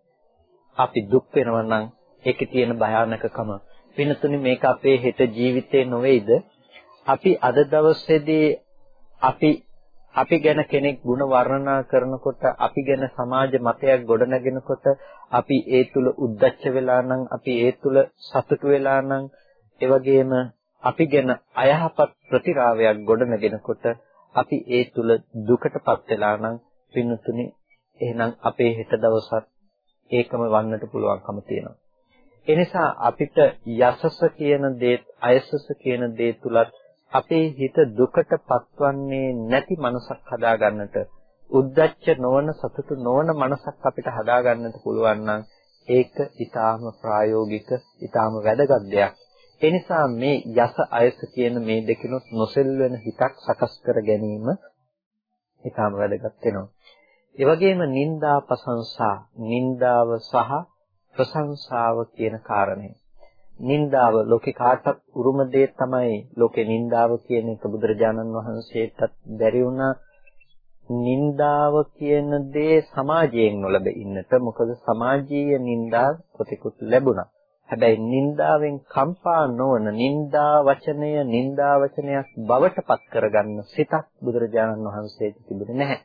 අපි දුක් වෙනවා නම් ඒකේ තියෙන භයානකකම වෙනතුනේ මේක අපේ හෙට ජීවිතේ නොවේද? අපි අද දවසේදී අපි අපි ගැන කෙනෙක් ಗುಣ වර්ණනා කරනකොට අපි ගැන සමාජ මතයක් ගොඩනගෙනකොට අපි ඒ තුල උද්දච්ච වෙලා නම් අපි ඒ තුල සතුටු වෙලා නම් ඒ වගේම අපි ගැන අයහපත් ප්‍රතිරාවයක් ගොඩනගෙනකොට අපි ඒ තුල දුකටපත් වෙලා නම් පින්නතුනි එහෙනම් අපේ හෙට දවසත් ඒකම වන්නට පුළුවන්කම තියෙනවා. ඒ නිසා අපිට යසස කියන දේ අයසස කියන දේ තුලත් අපේ හිත දුකට පත්වන්නේ නැති මනසක් හදාගන්නට උද්දච්ච නොවන සතුටු නොවන මනසක් අපිට හදාගන්නට පුළුවන් නම් ඒක ඊටාම ප්‍රායෝගික ඊටාම වැදගත් දෙයක්. ඒ නිසා මේ යස අයස කියන මේ දෙකිනුත් නොසෙල්වෙන හිතක් සකස් කර ගැනීම ඊටාම වැදගත් වෙනවා. ඒ වගේම නිന്ദා ප්‍රශංසා නිന്ദාව සහ ප්‍රශංසාව කියන කාරණය නින්දාව ලෝකේ කාටත් උරුම දේ තමයි ලෝකේ නින්දාව කියන එක. බුදුරජාණන් වහන්සේටත් බැරි වුණා. නින්දාව කියන දේ සමාජයෙන් නොලැබ ඉන්නට මොකද සමාජීය නින්දා ප්‍රතිකුත් ලැබුණා. හැබැයි නින්දාවෙන් කම්පා නොවන නින්දා වචනය නින්දා වචනයක් බවට පත් කරගන්න සිතක් බුදුරජාණන් වහන්සේට තිබුණේ නැහැ.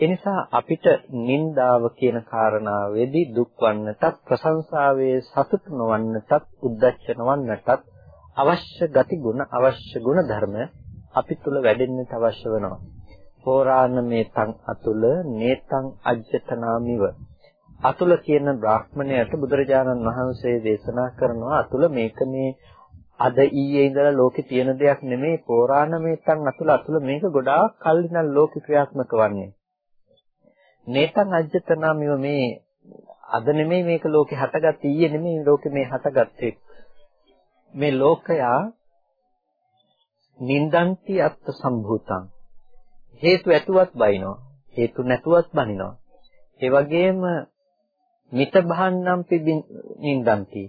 එනිසා අපිට නින්දාව කියන කාරණාවේදී දුක් වන්නටත් ප්‍රශංසාවේ සතුට නොවන්නටත් උද්දච්ච නොවන්නටත් අවශ්‍ය ගති ගුණ අවශ්‍ය ගුණ ධර්ම අපි තුල වැඩෙන්නට අවශ්‍ය වෙනවා. පෝරාණ මේතං අතුල නේතං අජ්ජතනාමිව අතුල කියන බ්‍රාහ්මණයට බුදුරජාණන් වහන්සේ දේශනා කරනවා අතුල මේක මේ අද ඊයේ ඉඳලා ලෝකේ තියෙන දෙයක් නෙමෙයි පෝරාණ මේතං අතුල අතුල මේක ගොඩාක් කල් ඉඳන් ලෝකේ ක්‍රියාත්මක වන්නේ නේතං අජ්ජතනා මෙව මේ අද නෙමෙයි මේක ලෝකේ හටගත්තේ ඊයේ නෙමෙයි ලෝකේ මේ හටගත්තේ. මේ ලෝකයා නින්දන්ති අත්ත සම්භූතං. හේතු ඇතුවත් බයිනවා හේතු නැතුවත් බනිනවා. ඒ වගේම මිත බහන්නම් පිබින් නින්දන්ති.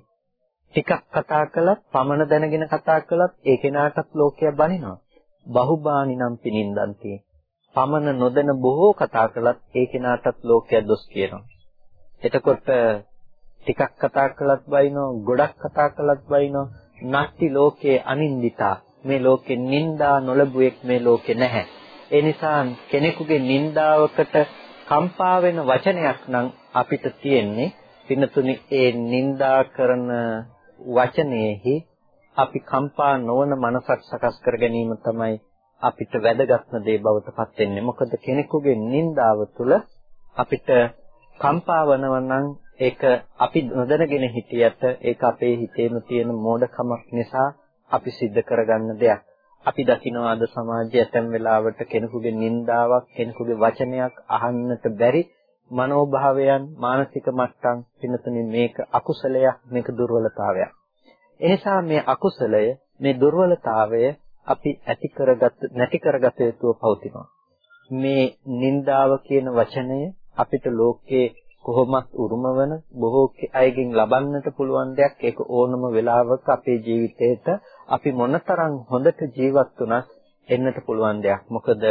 ටිකක් කතා කළත් පමණ දැනගෙන කතා කළත් ඒ කෙනාටත් ලෝකයා බනිනවා. බහුබානිනම් පිනින්දන්ති. පමණ නොදැන බොහෝ කතා කළත් ඒ කෙනාටත් ලෝකයා දොස් කියනවා. එතකොට ටිකක් කතා කළත් බයිනෝ ගොඩක් කතා කළත් බයිනෝ නැති ලෝකයේ අනින්දිතා මේ ලෝකේ නිന്ദා නොලබුවෙක් මේ ලෝකේ නැහැ. ඒ නිසා කෙනෙකුගේ නිന്ദාවකට කම්පා වෙන වචනයක් නම් අපිට තියෙන්නේ පින්නතුනි ඒ නිന്ദා කරන වචනයේහි අපි කම්පා නොවන මනසක් සකස් කර ගැනීම තමයි අපිට වැදගත්ම දේ බවට පත් වෙන්නේ. මොකද කෙනෙකුගේ නින්දාව තුළ අපිට කම්පාවනවා නම් ඒක අපි නොදැනගෙන හිටියට ඒක අපේ හිතේම තියෙන මෝඩකමක් නිසා අපි සිද්ධ කරගන්න දෙයක්. අපි දකිනවා අද සමාජයේ ඇතැම් වෙලාවට කෙනෙකුගේ නින්දාවක් කෙනෙකුගේ වචනයක් අහන්නට බැරි මනෝභාවයන් මානසික මට්ටම් පිනතුනි මේක අකුසලයක් මේක දුර්වලතාවයක්. එනිසා මේ අකුසලය මේ දුර්වලතාවය අපි ඇති කරගත් නැති කරගත යුතුව පවතිනවා. මේ නින්දාව කියන වචනය අපිට ලෝකේ කොහොමත් උරුම වන බොහෝ අයගෙන් ලබන්නට පුළුවන් දෙයක් ඒක ඕනම වෙලාවක අපේ ජීවිතේට අපි මොනතරම් හොඳට ජීවත් වුණත් එන්නට පුළුවන් දෙයක්. මොකද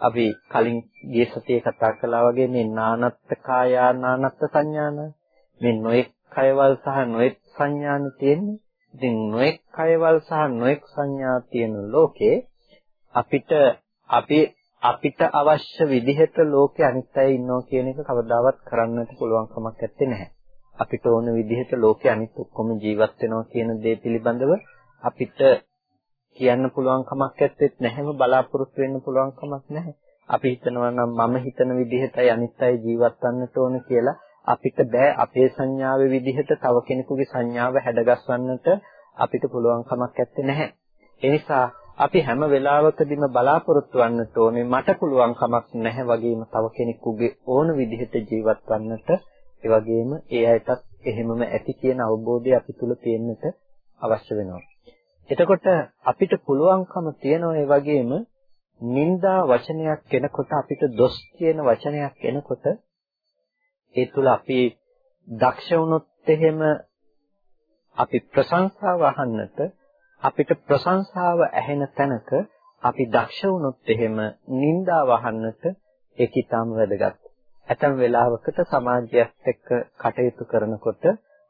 අපි කලින් ගිය සතියේ කතා කළා වගේ මේ නානත්ත් කායා නානත්ත් සංඥාන මේ නොඑක් කයවල් සහ නොඑක් සංඥාන තියෙන්නේ ඉතින් නොඑක් කයවල් සහ නොඑක් සංඥා තියෙන ලෝකේ අපිට අපි අපිට අවශ්‍ය විදිහට ලෝකේ අනිත් අය ඉන්නවා කියන එක කවදාවත් කරන්නට පුළුවන් කමක් නැත්තේ නැහැ. අපිට ඕන විදිහට ලෝකේ අනිත් ඔක්කොම ජීවත් වෙනවා කියන දේ පිළිබඳව අපිට කියන්න පුළුවන් කමක් නැත්තේ නැහැම බලාපොරොත්තු වෙන්න පුළුවන් කමක් නැහැ. අපි හිතනවා නම් මම හිතන විදිහටයි අනිත් අය ජීවත් වන්නට ඕන කියලා අපිට බෑ අපේ සංඥාවේ විදිහට තව කෙනෙකුගේ සංඥාව හැඩගස්වන්නට අපිට පුළුවන් කමක් නැත්තේ නැහැ. ඒ නිසා අපි හැම වෙලාවකදීම බලාපොරොත්තු වන්නට ඕනේ මට පුළුවන් කමක් නැහැ වගේම තව කෙනෙකුගේ ඕන විදිහට ජීවත් වන්නට ඒ වගේම ඒ අයටත් එහෙමම ඇති කියන අවබෝධය අපි තුල තියෙන්නට අවශ්‍ය වෙනවා. එතකොට අපිට පුළුවන්කම තියෙනවා ඒ වගේම නිന്ദා වචනයක් කෙනකොට අපිට දොස් කියන වචනයක් කෙනකොට ඒ තුල අපි දක්ෂ වුණොත් එහෙම අපි ප්‍රශංසාව අහන්නට අපිට ප්‍රශංසාව ඇහෙන තැනක අපි දක්ෂ වුණොත් එහෙම නිന്ദාව අහන්නට ඒක ඊටම වැදගත්. ඇතැම් වෙලාවකට සමාජයත් එක්ක කටයුතු කරනකොට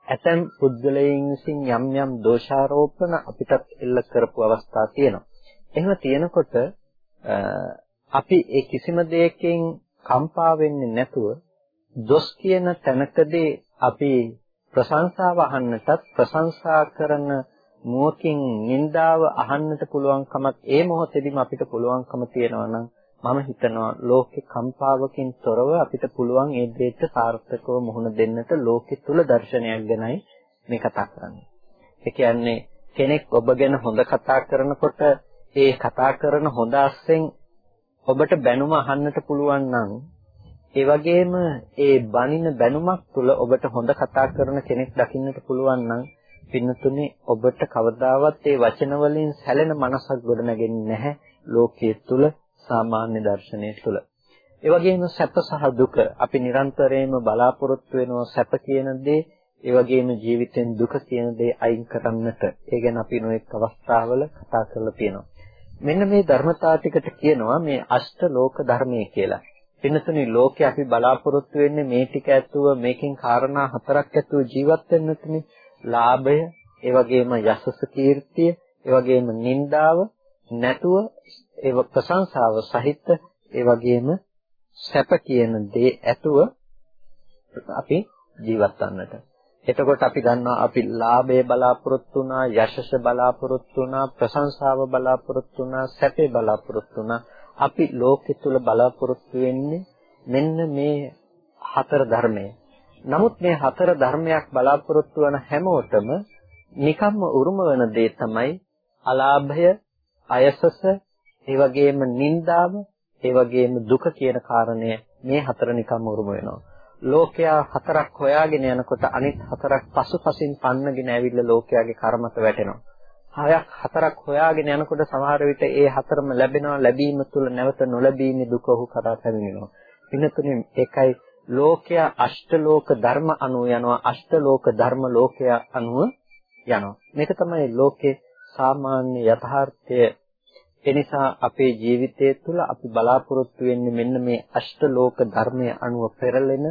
ඇතැම් පුද්ගලයන් විසින් යම් යම් දෝෂාරෝපණ අපිටත් එල්ල කරපු අවස්ථා තියෙනවා. එහෙම තියෙනකොට අපි ඒ කිසිම දෙයකින් කම්පා වෙන්නේ නැතුව දොස් කියන තැනකදී අපි ප්‍රශංසාව අහන්නටත් ප්‍රශංසා කරන මුවකින් නින්දාව අහන්නට පුළුවන්කමත් ඒ මොහොතේදීම අපිට පුළුවන්කම තියෙනවා නම් මම හිතනවා ලෝකේ කම්පාවකින් තොරව අපිට පුළුවන් ඒ දෙයට සාර්ථකව මුහුණ දෙන්නට ලෝකෙ තුල දර්ශනයක් ගැනයි මේ කතා කරන්නේ. ඒ කියන්නේ කෙනෙක් ඔබ ගැන හොඳ කතා කරනකොට ඒ කතා කරන හොඳ අස්සෙන් ඔබට බැනුම අහන්නට පුළුවන් නම් ඒ වගේම ඒ බණින බැනුමක් තුළ ඔබට හොඳ කතා කරන කෙනෙක් දකින්නට පුළුවන් නම් පින්නතුනේ ඔබට කවදාවත් ඒ වචන වලින් සැලෙන මනසක් ගොඩනගෙන්නේ නැහැ ලෝකයේ තුල සාමාන්‍ය දර්ශනය තුල. ඒ වගේම සැප සහ දුක අපි නිරන්තරයෙන්ම බලාපොරොත්තු වෙනවා සැප කියන දේ ඒ වගේම ජීවිතෙන් දුක කියන දේ අයින් කරන්නට. ඒ ගැන අපි නොඑක් අවස්ථාවල කතා කරලා තියෙනවා. මෙන්න මේ ධර්මතා ටිකට කියනවා මේ අෂ්ට ලෝක ධර්මයේ කියලා. පින්නතුනි ලෝකේ අපි බලාපොරොත්තු වෙන්නේ මේ ටික ඇතුව මේකෙන් කාරණා හතරක් ඇතුව ජීවත් වෙන්නතුනේ. ලාභය, ඒ වගේම යසස කීර්තිය, ඒ වගේම නිന്ദාව නැතුව ඒ ප්‍රශංසාව සහිත ඒ වගේම සැප කියන දේ ඇතුව අපි ජීවත් වන්නට. එතකොට අපි ගන්නවා අපි ලාභය බලාපොරොත්තු වුණා, යශස බලාපොරොත්තු වුණා, ප්‍රශංසාව බලාපොරොත්තු වුණා, සැපේ බලාපොරොත්තු වුණා. අපි ලෝකෙ තුල බලාපොරොත්තු වෙන්නේ මෙන්න මේ හතර ධර්මය. නමුත් මේ හතර ධර්මයක් බලාපොරොත්තු වන හැමෝටම නිකම්ම උරුම වන දේ තමයි අලාභය, අයසස, ඒ වගේම නිന്ദාව, ඒ වගේම දුක කියන කාරණය මේ හතර නිකම්ම උරුම වෙනවා. ලෝකයා හතරක් හොයාගෙන යනකොට අනිත් හතරක් පසුපසින් පන්නගෙන ඇවිල්ලා ලෝකයාගේ කර්මත වැටෙනවා. හයක් හතරක් හොයාගෙන යනකොට සමහර විට ඒ හතරම ලැබෙනවා ලැබීම තුල නැවත නොලැබීමේ දුක ඔහු කරා පැමිණෙනවා. පින්නතුනේ ඒකයි ලෝකයා අෂ්ටලෝක ධර්ම අනුව යනවා අෂ්ටලෝක ධර්ම ලෝකයා අනුව යනවා. මේක තමයි ලෝකේ සාමාන්‍ය යථාර්ථය. එනිසා අපේ ජීවිතය තුළ අපි බලාපොරොත්තු වෙන්නේ මෙන්න මේ අෂ්ටලෝක ධර්මයේ අනුව පෙරලෙන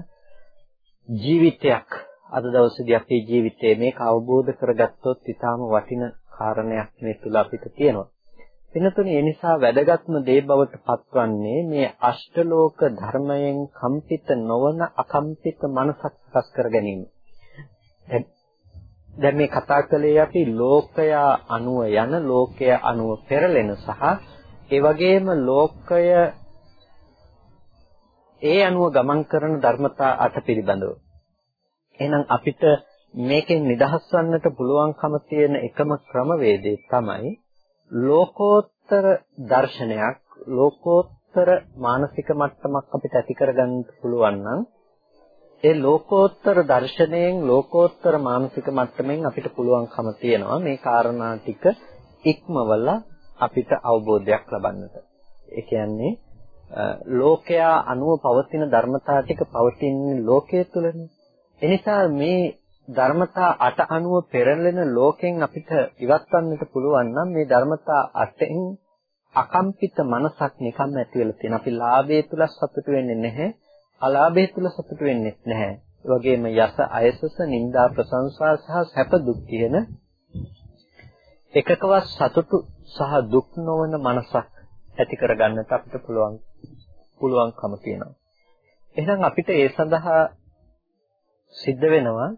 ජීවිතයක්. අද දවසේදී අපේ ජීවිතේ මේක අවබෝධ කරගත්තොත් ඊටාම වටින කාරණයක් මේ තුල අපිට තියෙනවා. වෙනතුනේ ඒ නිසා වැදගත්ම දේ බවට පත්වන්නේ මේ අෂ්ටලෝක ධර්මයෙන් කම්පිත නොවන අකම්පිත මනසක් සකස් කර ගැනීම. දැන් මේ කතා කළේ අපි ලෝකයා අනුව යන ලෝකය අනුව පෙරලෙන සහ ඒ වගේම ලෝකය ඒ අනුව ගමන් කරන ධර්මතා අට පිළිබඳව. එහෙනම් අපිට මේකෙන් නිදහස් වන්නට පුළුවන්කම තියෙන එකම ක්‍රමවේදය තමයි ලෝකෝත්තර දර්ශනයක් ලෝකෝත්තර මානසික මට්ටමක් අපිට ඇති කරගන්න පුළුවන් නම් ඒ ලෝකෝත්තර දර්ශනයෙන් ලෝකෝත්තර මානසික මට්ටමින් අපිට පුළුවන්කම තියෙනවා මේ කාරණා ටික ඉක්මවලා අපිට අවබෝධයක් ලබන්නට. ඒ කියන්නේ ලෝකයා අනුව පවතින ධර්මතා ටික පවතින්නේ ලෝකයේ තුලනේ. එනිසා මේ ධර්මතා අට අනුව පෙරලෙන ලෝකෙන් අපිට ඉවත්වන්නට පුළුවන් නම් මේ ධර්මතා අටෙන් අකම්පිත මනසක් නිකම්ම ඇති වෙලා තියෙනවා. අපි ලාභය තුල සතුට වෙන්නේ නැහැ. අලාභය තුල සතුට වෙන්නේ නැහැ. ඒ වගේම යස අයසස නිന്ദා ප්‍රශංසා සහ සැප දුක් කියන එකකවත් සතුටු සහ දුක් නොවන මනසක් ඇති කරගන්නට අපිට පුළුවන් පුළුවන්කම තියෙනවා. එහෙනම් අපිට ඒ සඳහා සිද්ධ වෙනවා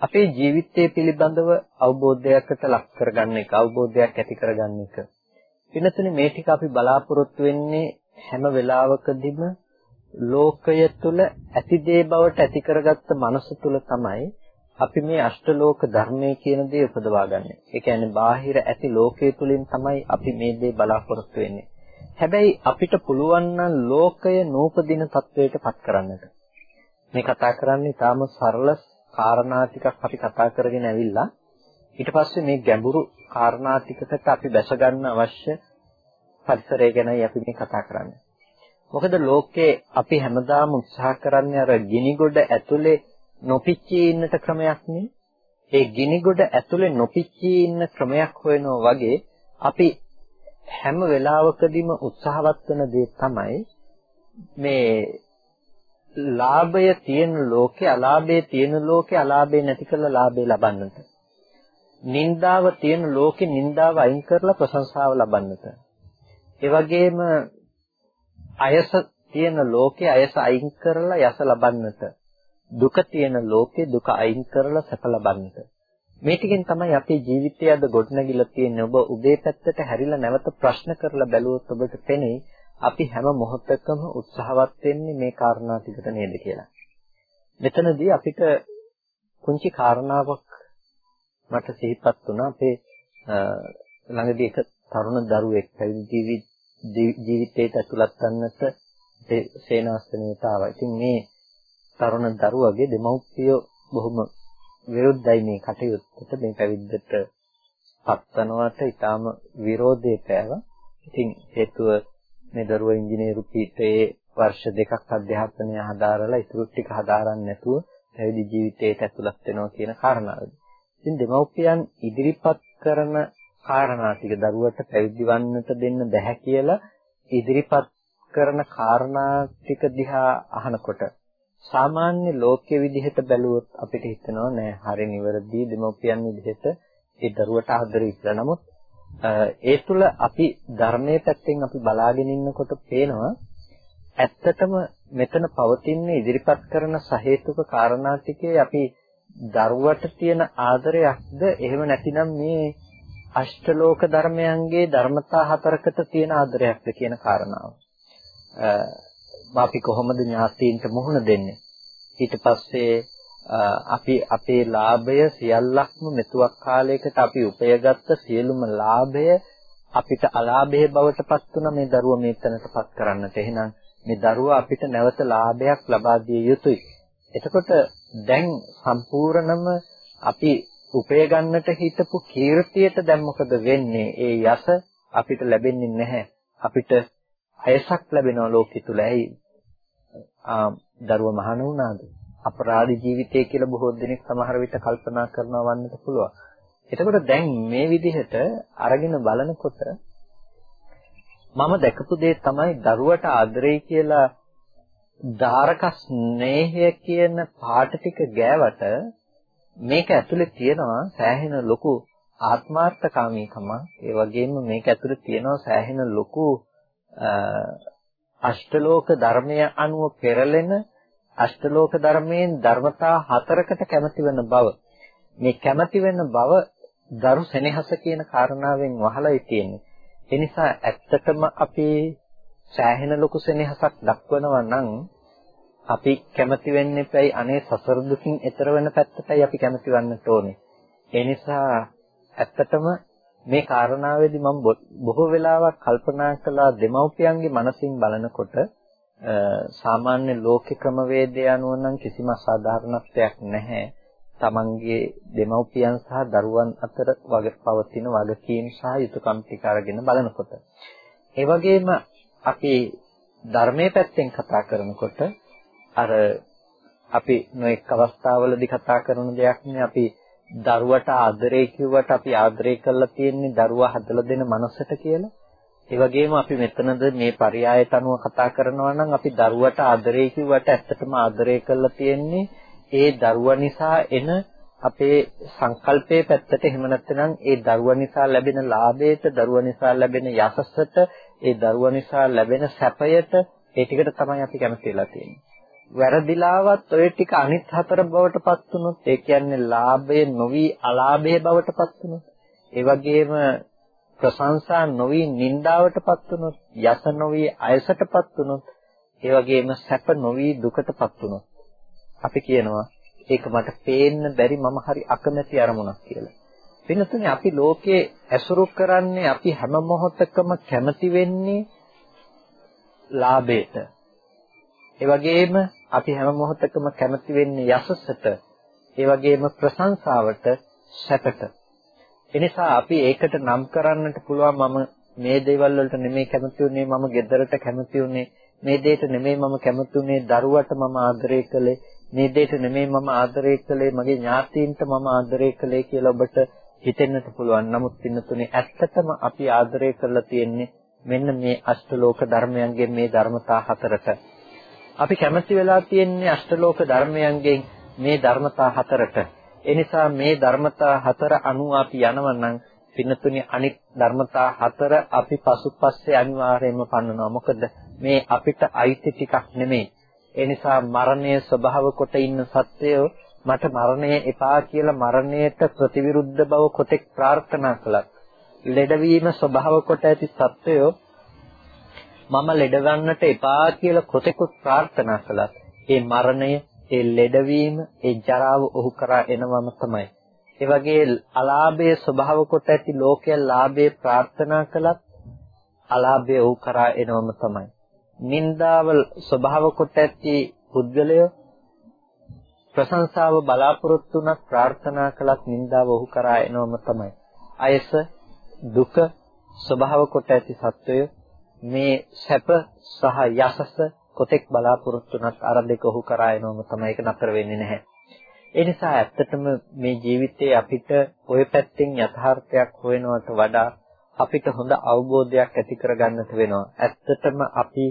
අපේ ජීවිතය පිළිබඳව අවබෝධයකට ලක් කරගන්න එක අවබෝධයක් ඇති කරගන්න එක. වෙනතුනේ මේ ටික අපි බලාපොරොත්තු වෙන්නේ හැම වෙලාවකදීම ලෝකය තුල ඇති දේ බවට ඇති කරගත්ත මනස තුල තමයි අපි මේ අෂ්ටලෝක ධර්මයේ කියන දේ උපදවාගන්නේ. ඒ කියන්නේ බාහිර ඇති ලෝකයේ තුලින් තමයි අපි මේ දේ බලාපොරොත්තු වෙන්නේ. හැබැයි අපිට පුළුවන් නම් ලෝකය නූපදින තත්වයට පත් කරන්නට. මේ කතා කරන්නේ ඊටාම සරල කාරණා ටිකක් අපි කතා කරගෙන ඇවිල්ලා ඊට පස්සේ මේ ගැඹුරු කාරණා ටිකකට අපි බැස ගන්න අවශ්‍ය පරිසරය ගැනයි අපි මේ කතා කරන්නේ. මොකද ලෝකේ අපි හැමදාම උත්සාහ කරන්නේ අර ගිනිගොඩ ඇතුලේ නොපිච්චී ඉන්නට ක්‍රමයක් නේ. ඒ ගිනිගොඩ ඇතුලේ නොපිච්චී ඉන්න ක්‍රමයක් හොයනවා වගේ අපි හැම වෙලාවකදීම උත්සාහවත් වෙන දේ තමයි මේ ලාභය තියෙන ලෝකේ අලාභය තියෙන ලෝකේ අලාභය නැති කරලා ලාභය ලබන්නට. නින්දාව තියෙන ලෝකේ නින්දාව අයින් කරලා ප්‍රශංසාව ලබන්නට. ඒ වගේම අයස තියෙන ලෝකේ අයස අයින් කරලා යස ලබන්නට. දුක තියෙන ලෝකේ දුක අයින් කරලා සැප ලබන්නට. මේ ටිකෙන් තමයි අපේ ජීවිතය අද ගොඩනැගිලා තියෙන්නේ. ඔබ උදේ පැත්තට හැරිලා නැවත ප්‍රශ්න කරලා බැලුවොත් ඔබට පෙනෙයි අපි හැම මොහොතකම උත්සාහවත් වෙන්නේ මේ කාරණා ටිකට නේද කියලා. මෙතනදී අපිට කුංචි කාරණාවක් මට සිහිපත් වුණා අපේ ළඟදී එක තරුණ දරුවෙක් පැවිදි ජීවිතයට ඇතුළත් වන්නට සේනාසනයට ආවා. ඉතින් මේ තරුණ දරුවගේ දෙමව්පියෝ බොහොම විරුද්ධයි මේ කටයුත්තට මේ පැවිද්දට පත්වනවට ඊටාම විරෝධය පෑවා. ඉතින් හේතුව මේ දරුවා ඉංජිනේරු පීඨයේ වර්ෂ දෙකක් අධ්‍යාපනය හදාරලා ඉතුරු ටික හදාරන්නේ නැතුව පැවිදි ජීවිතයට ඇතුළත් වෙනවා කියන කාරණාවයි. ඉතින් දෙමව්පියන් ඉදිරිපත් කරන කාරණා ටික දරුවට පැවිදි වන්නට දෙන්න බැහැ කියලා ඉදිරිපත් කරන කාරණා ටික දිහා අහනකොට සාමාන්‍ය ලෝකයේ විදිහට බැලුවොත් අපිට හිතෙනවා නෑ හරි නිවැරදි දෙමව්පියන් විදිහට ඒ දරුවට ආදරය කියලා. නමුත් ඒ තුල අපි ධර්මයේ පැත්තෙන් අපි බලාගෙන ඉන්නකොට පේනවා ඇත්තටම මෙතන පවතින ඉදිරිපත් කරන සහේතුක කාරණා ටිකේ අපි දරුවට තියෙන ආදරයක්ද එහෙම නැතිනම් මේ අෂ්ටලෝක ධර්මයන්ගේ ධර්මතා හතරකට තියෙන ආදරයක්ද කියන කාරණාව. අපි කොහොමද ඥාතීන්ට මුහුණ දෙන්නේ? ඊට පස්සේ අපි අපේ ලාභය සියල්ලක්ම මෙතුවක් කාලයකට අපි උපයගත්ත සියලුම ලාභය අපිට අලාභයේ බවට පත් වුණ මේ දරුවා මේ තැනටපත් කරන්නට. එහෙනම් මේ දරුවා අපිට නැවත ලාභයක් ලබා දිය යුතුයි. එතකොට දැන් සම්පූර්ණම අපි උපය ගන්නට හිතපු කීර්තියට දැන් මොකද වෙන්නේ? ඒ යස අපිට ලැබෙන්නේ නැහැ. අපිට අයසක් ලැබෙනවා ලෝකෙ තුල. ඇයි? ආ දරුවා මහාන වුණාද? අපරාධ ජීවිතය කියලා බොහෝ දෙනෙක් සමහර විට කල්පනා කරනවා වන්නත් පුළුවන්. එතකොට දැන් මේ විදිහට අරගෙන බලනකොට මම දැකපු දේ තමයි දරුවට ආදරේ කියලා ධාරක ස්නේහය කියන පාට ටික ගෑවට මේක ඇතුලේ තියෙනවා සෑහෙන ලොකු ආත්මාර්ථකාමීකම ඒ වගේම මේක ඇතුලේ තියෙනවා සෑහෙන ලොකු අෂ්ටලෝක ධර්මය අනුව පෙරලෙන අෂ්ටලෝක ධර්මයෙන් ධර්මතා හතරකට කැමති වෙන බව මේ කැමති වෙන බව දරු සෙනෙහස කියන කාරණාවෙන් වහලයි තියෙන්නේ ඒ නිසා ඇත්තටම අපි සෑහෙන ලොකු සෙනෙහසක් දක්වනවා නම් අපි කැමති වෙන්නේ පැයි අනේ සසර දුකින් එතර වෙන පැත්තටයි අපි කැමති වන්නට ඕනේ. ඒ නිසා ඇත්තටම මේ කාරණාවේදී මම බොහෝ වෙලාවක් කල්පනා කළා දෙමව්පියන්ගේ මනසින් බලනකොට සාමාන්‍ය ලෝක ක්‍රමවේදය අනුව නම් කිසිම අසාධාරණත්වයක් නැහැ. තමන්ගේ දෙමව්පියන් සහ දරුවන් අතර වග පවතින වගකීම් සහ යුතුයකම් ටික අරගෙන බලනකොට. ඒ වගේම අපි ධර්මයේ පැත්තෙන් කතා කරනකොට අර අපි නොඑක් අවස්ථාවලදී කතා කරන දෙයක් නේ අපි දරුවට ආදරේ කිව්වට අපි ආදරේ කරලා තියෙන්නේ දරුවා හදලා දෙන මනසට කියලා. ඒ වගේම අපි මෙතනද මේ පරයයට අනුව කතා කරනවා නම් අපි දරුවට ආදරේ කිව්වට ඇත්තටම ආදරේ කරලා තියෙන්නේ ඒ දරුවා නිසා එන අපේ සංකල්පයේ පැත්තට එහෙම නැත්නම් ඒ දරුවා නිසා ලැබෙන ලාභයට දරුවා නිසා ලැබෙන යසසට ඒ දරුවා නිසා ලැබෙන සැපයට ඒ ටිකට තමයි අපි කැමති වෙලා තියෙන්නේ. වැරදිලාවත් ඔය ටික අනිත් හතර බවට පත් වුණොත් ඒ කියන්නේ ලාභය නොවි අලාභය බවට පත් වුණොත් ඒ වගේම ප්‍රශංසා නොවි නින්දාවටපත් වුනොත් යස නොවි අයසටපත් වුනොත් ඒ වගේම සැප නොවි දුකටපත් වුනොත් අපි කියනවා ඒක මට පේන්න බැරි මම හරි අකමැති අරමුණක් කියලා. වෙනතුනේ අපි ලෝකයේ ඇසුරු කරන්නේ අපි හැම මොහොතකම කැමති වෙන්නේ ලාභයට. ඒ වගේම අපි හැම මොහොතකම කැමති වෙන්නේ යසසට. ඒ වගේම ප්‍රශංසාවට, සැපට. එනිසා අපි ඒකට නම් කරන්නට පුළුවන් මම මේ දේවල් වලට නෙමෙයි කැමති උනේ මම ගෙදරට කැමති උනේ මේ දෙයට නෙමෙයි මම කැමති උනේ දරුවට මම ආදරය කළේ මේ දෙයට නෙමෙයි මම ආදරය කළේ මගේ ඥාතීන්ට මම ආදරය කළේ කියලා ඔබට හිතෙන්නට පුළුවන්. නමුත් පින්නතුනේ ඇත්තටම අපි ආදරය කරලා තියෙන්නේ මෙන්න මේ අෂ්ටලෝක ධර්මයන්ගෙන් මේ ධර්මතා හතරට. අපි කැමති වෙලා තියෙන්නේ අෂ්ටලෝක ධර්මයන්ගෙන් මේ ධර්මතා හතරට. එනිසා මේ ධර්මතා හතර අනුව අපි යනවා නම් පින්නතුනි අනික් ධර්මතා හතර අපි පසුපස්සේ අනිවාර්යයෙන්ම පන්නනවා. මොකද මේ අපිට අයිති ටිකක් නෙමෙයි. ඒ නිසා මරණය ස්වභාව කොට ඉන්න සත්‍යය මට මරණය එපා කියලා මරණයට ප්‍රතිවිරුද්ධ බව කොතෙක් ප්‍රාර්ථනා කළත් ලෙඩවීම ස්වභාව කොට ඇති සත්වයෝ මම ලෙඩ ගන්නට එපා කියලා කොතෙකුත් ප්‍රාර්ථනා කළත් ඒ මරණය ඒ ලෙඩවීම ඒ ජරාව ඔහු කරා එනවම තමයි ඒ වගේ අලාභයේ ස්වභාව කොට ඇති ලෝකයේ ලාභයේ ප්‍රාර්ථනා කළත් අලාභය ඔහු කරා එනවම තමයි නින්දාව ස්වභාව කොට ඇති පුද්ගලයෝ ප්‍රශංසාව බලාපොරොත්තු වුණත් ප්‍රාර්ථනා කළත් නින්දාව ඔහු කරා එනවම තමයි. අයස දුක ස්වභාව කොට ඇති සත්වය මේ සැප සහ යසස කොතෙක් බලාපොරොත්තු වුණත් අර දෙක ඔහු කරා එනවම තමයි ඒක නතර වෙන්නේ නැහැ. ඒ නිසා ඇත්තටම මේ ජීවිතේ අපිට ওই පැත්තෙන් යථාර්ථයක් හොයනවට වඩා අපිට හොඳ අවබෝධයක් ඇති කරගන්නට වෙනවා. ඇත්තටම අපි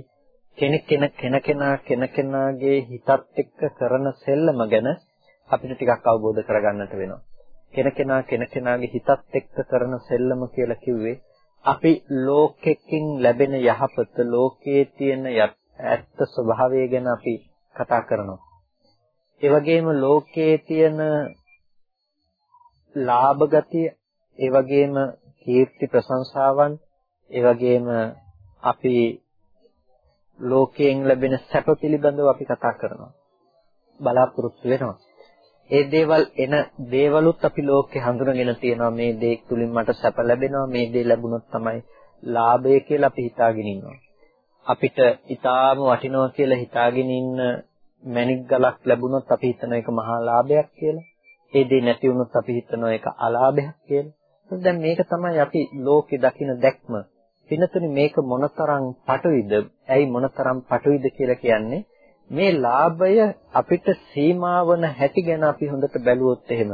කෙනෙක් කෙනකෙනා කෙනකෙනාගේ හිතත් එක්ක කරන සෙල්ලම ගැන අපිට ටිකක් අවබෝධ කරගන්නට වෙනවා. කෙනකෙනා කෙනකෙනාගේ හිතත් එක්ක කරන සෙල්ලම කියලා කිව්වේ අපි ලෝකෙකින් ලැබෙන යහපත ලෝකයේ තියෙන ඇත්ත ස්වභාවය ගැන අපි කතා කරනවා. ඒ වගේම ලෝකයේ තියෙන ලාභ ගතිය, ඒ වගේම කීර්ති ප්‍රශංසාවන්, ඒ වගේම අපි ලෝකයෙන් ලැබෙන සැප පිළිබඳව අපි කතා කරනවා. බලාපොරොත්තු වෙනවා. ඒ දේවල් එන දේවලුත් අපි ලෝකේ හඳුනගෙන තියෙනවා මේ දේ තුලින් මට සැප ලැබෙනවා මේ දේ ලැබුණොත් තමයි ලාභය කියලා අපි හිතාගෙන ඉන්නවා. අපිට ඊටාම වටිනවා කියලා හිතාගෙන ඉන්න මණික් ගලක් ලැබුණොත් අපි හිතන එක මහා ලාභයක් කියලා. ඒ දේ නැති වුණොත් අපි හිතනවා ඒක අලාභයක් කියලා. දැන් මේක තමයි අපි ලෝකේ දකින දැක්ම. පිනතුනි මේක මොනතරම් පටවිද? ඇයි මොනතරම් පටවිද කියලා කියන්නේ මේ ලාභය අපිට සීමාවන හැටි ගැන අපි හොඳට බැලුවොත් එහෙම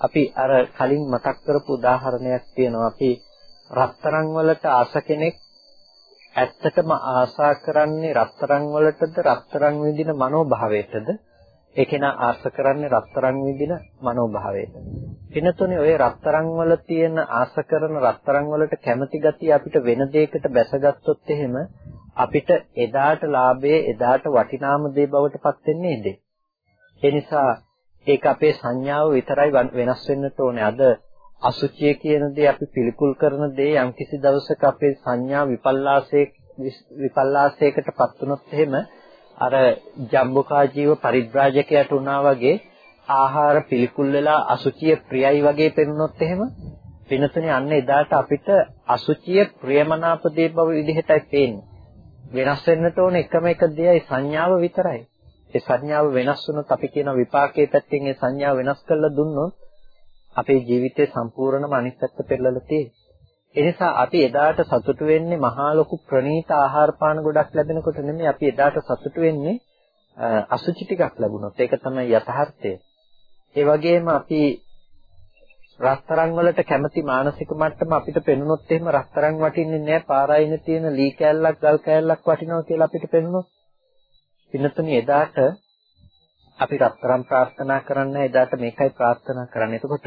අපි අර කලින් මතක් කරපු උදාහරණයක් තියෙනවා අපි රත්තරන් වලට ආස කෙනෙක් ඇත්තටම ආසා කරන්නේ රත්තරන් වලටද රත්තරන් විඳින මනෝභාවයටද ඒ කෙනා ආස කරන්නේ රත්තරන් විඳින මනෝභාවයට. පිනතුනේ ඔය රත්තරන් වල තියෙන ආස කරන රත්තරන් වලට කැමැති ගතිය අපිට වෙන දෙයකට බැසගත්තොත් එහෙම අපිට එදාට ලාභයේ එදාට වටිනාම දේ බවට පත් වෙන්නේ නේද? ඒ නිසා ඒක අපේ සංඥාව විතරයි වෙනස් වෙන්නට ඕනේ. අද අසුචිය කියන දේ අපි පිළිකුල් කරන දේ යම්කිසි දවසක අපේ සංඥා විපල්ලාසයේ විපල්ලාසයකටපත් වුණොත් එහෙම අර ජම්බුකා ජීව පරිබ්‍රාජකයට වුණා වගේ ආහාර පිළිකුල් වෙලා අසුචිය ප්‍රියයි වගේ පෙනුනොත් එහෙම වෙනතුනේ අන්න එදාට අපිට අසුචිය ප්‍රියමනාප දේ බව විදිහටයි පේන්නේ. වෙනස් වෙන්නට ඕන එකම එක දෙයයි සංඥාව විතරයි. ඒ සංඥාව වෙනස් වුණොත් අපි කියන විපාකයේ පැත්තෙන් ඒ සංඥාව වෙනස් කරලා දුන්නොත් අපේ ජීවිතේ සම්පූර්ණම අනිත් පැත්ත පෙරලලා තියෙන්නේ. එනිසා අපි එදාට සතුටු වෙන්නේ මහා ලොකු ප්‍රණීත ආහාර පාන ගොඩක් ලැබෙනකොට නෙමෙයි අපි එදාට සතුටු වෙන්නේ අසුචි ටිකක් ලැබුණොත්. ඒක තමයි යථාර්ථය. ඒ වගේම අපි රස්තරන් වලට කැමති මානසික මට්ටම අපිට පෙනුනොත් එහෙම රස්තරන් වටින්නේ නැහැ පාරායිනේ තියෙන ලී කෑල්ලක් ගල් කෑල්ලක් වටිනවා කියලා අපිට පෙනුනොත්. පින්නතුනි එදාට අපි රත්තරන් ප්‍රාර්ථනා කරන්න එදාට මේකයි ප්‍රාර්ථනා කරන්නේ. එතකොට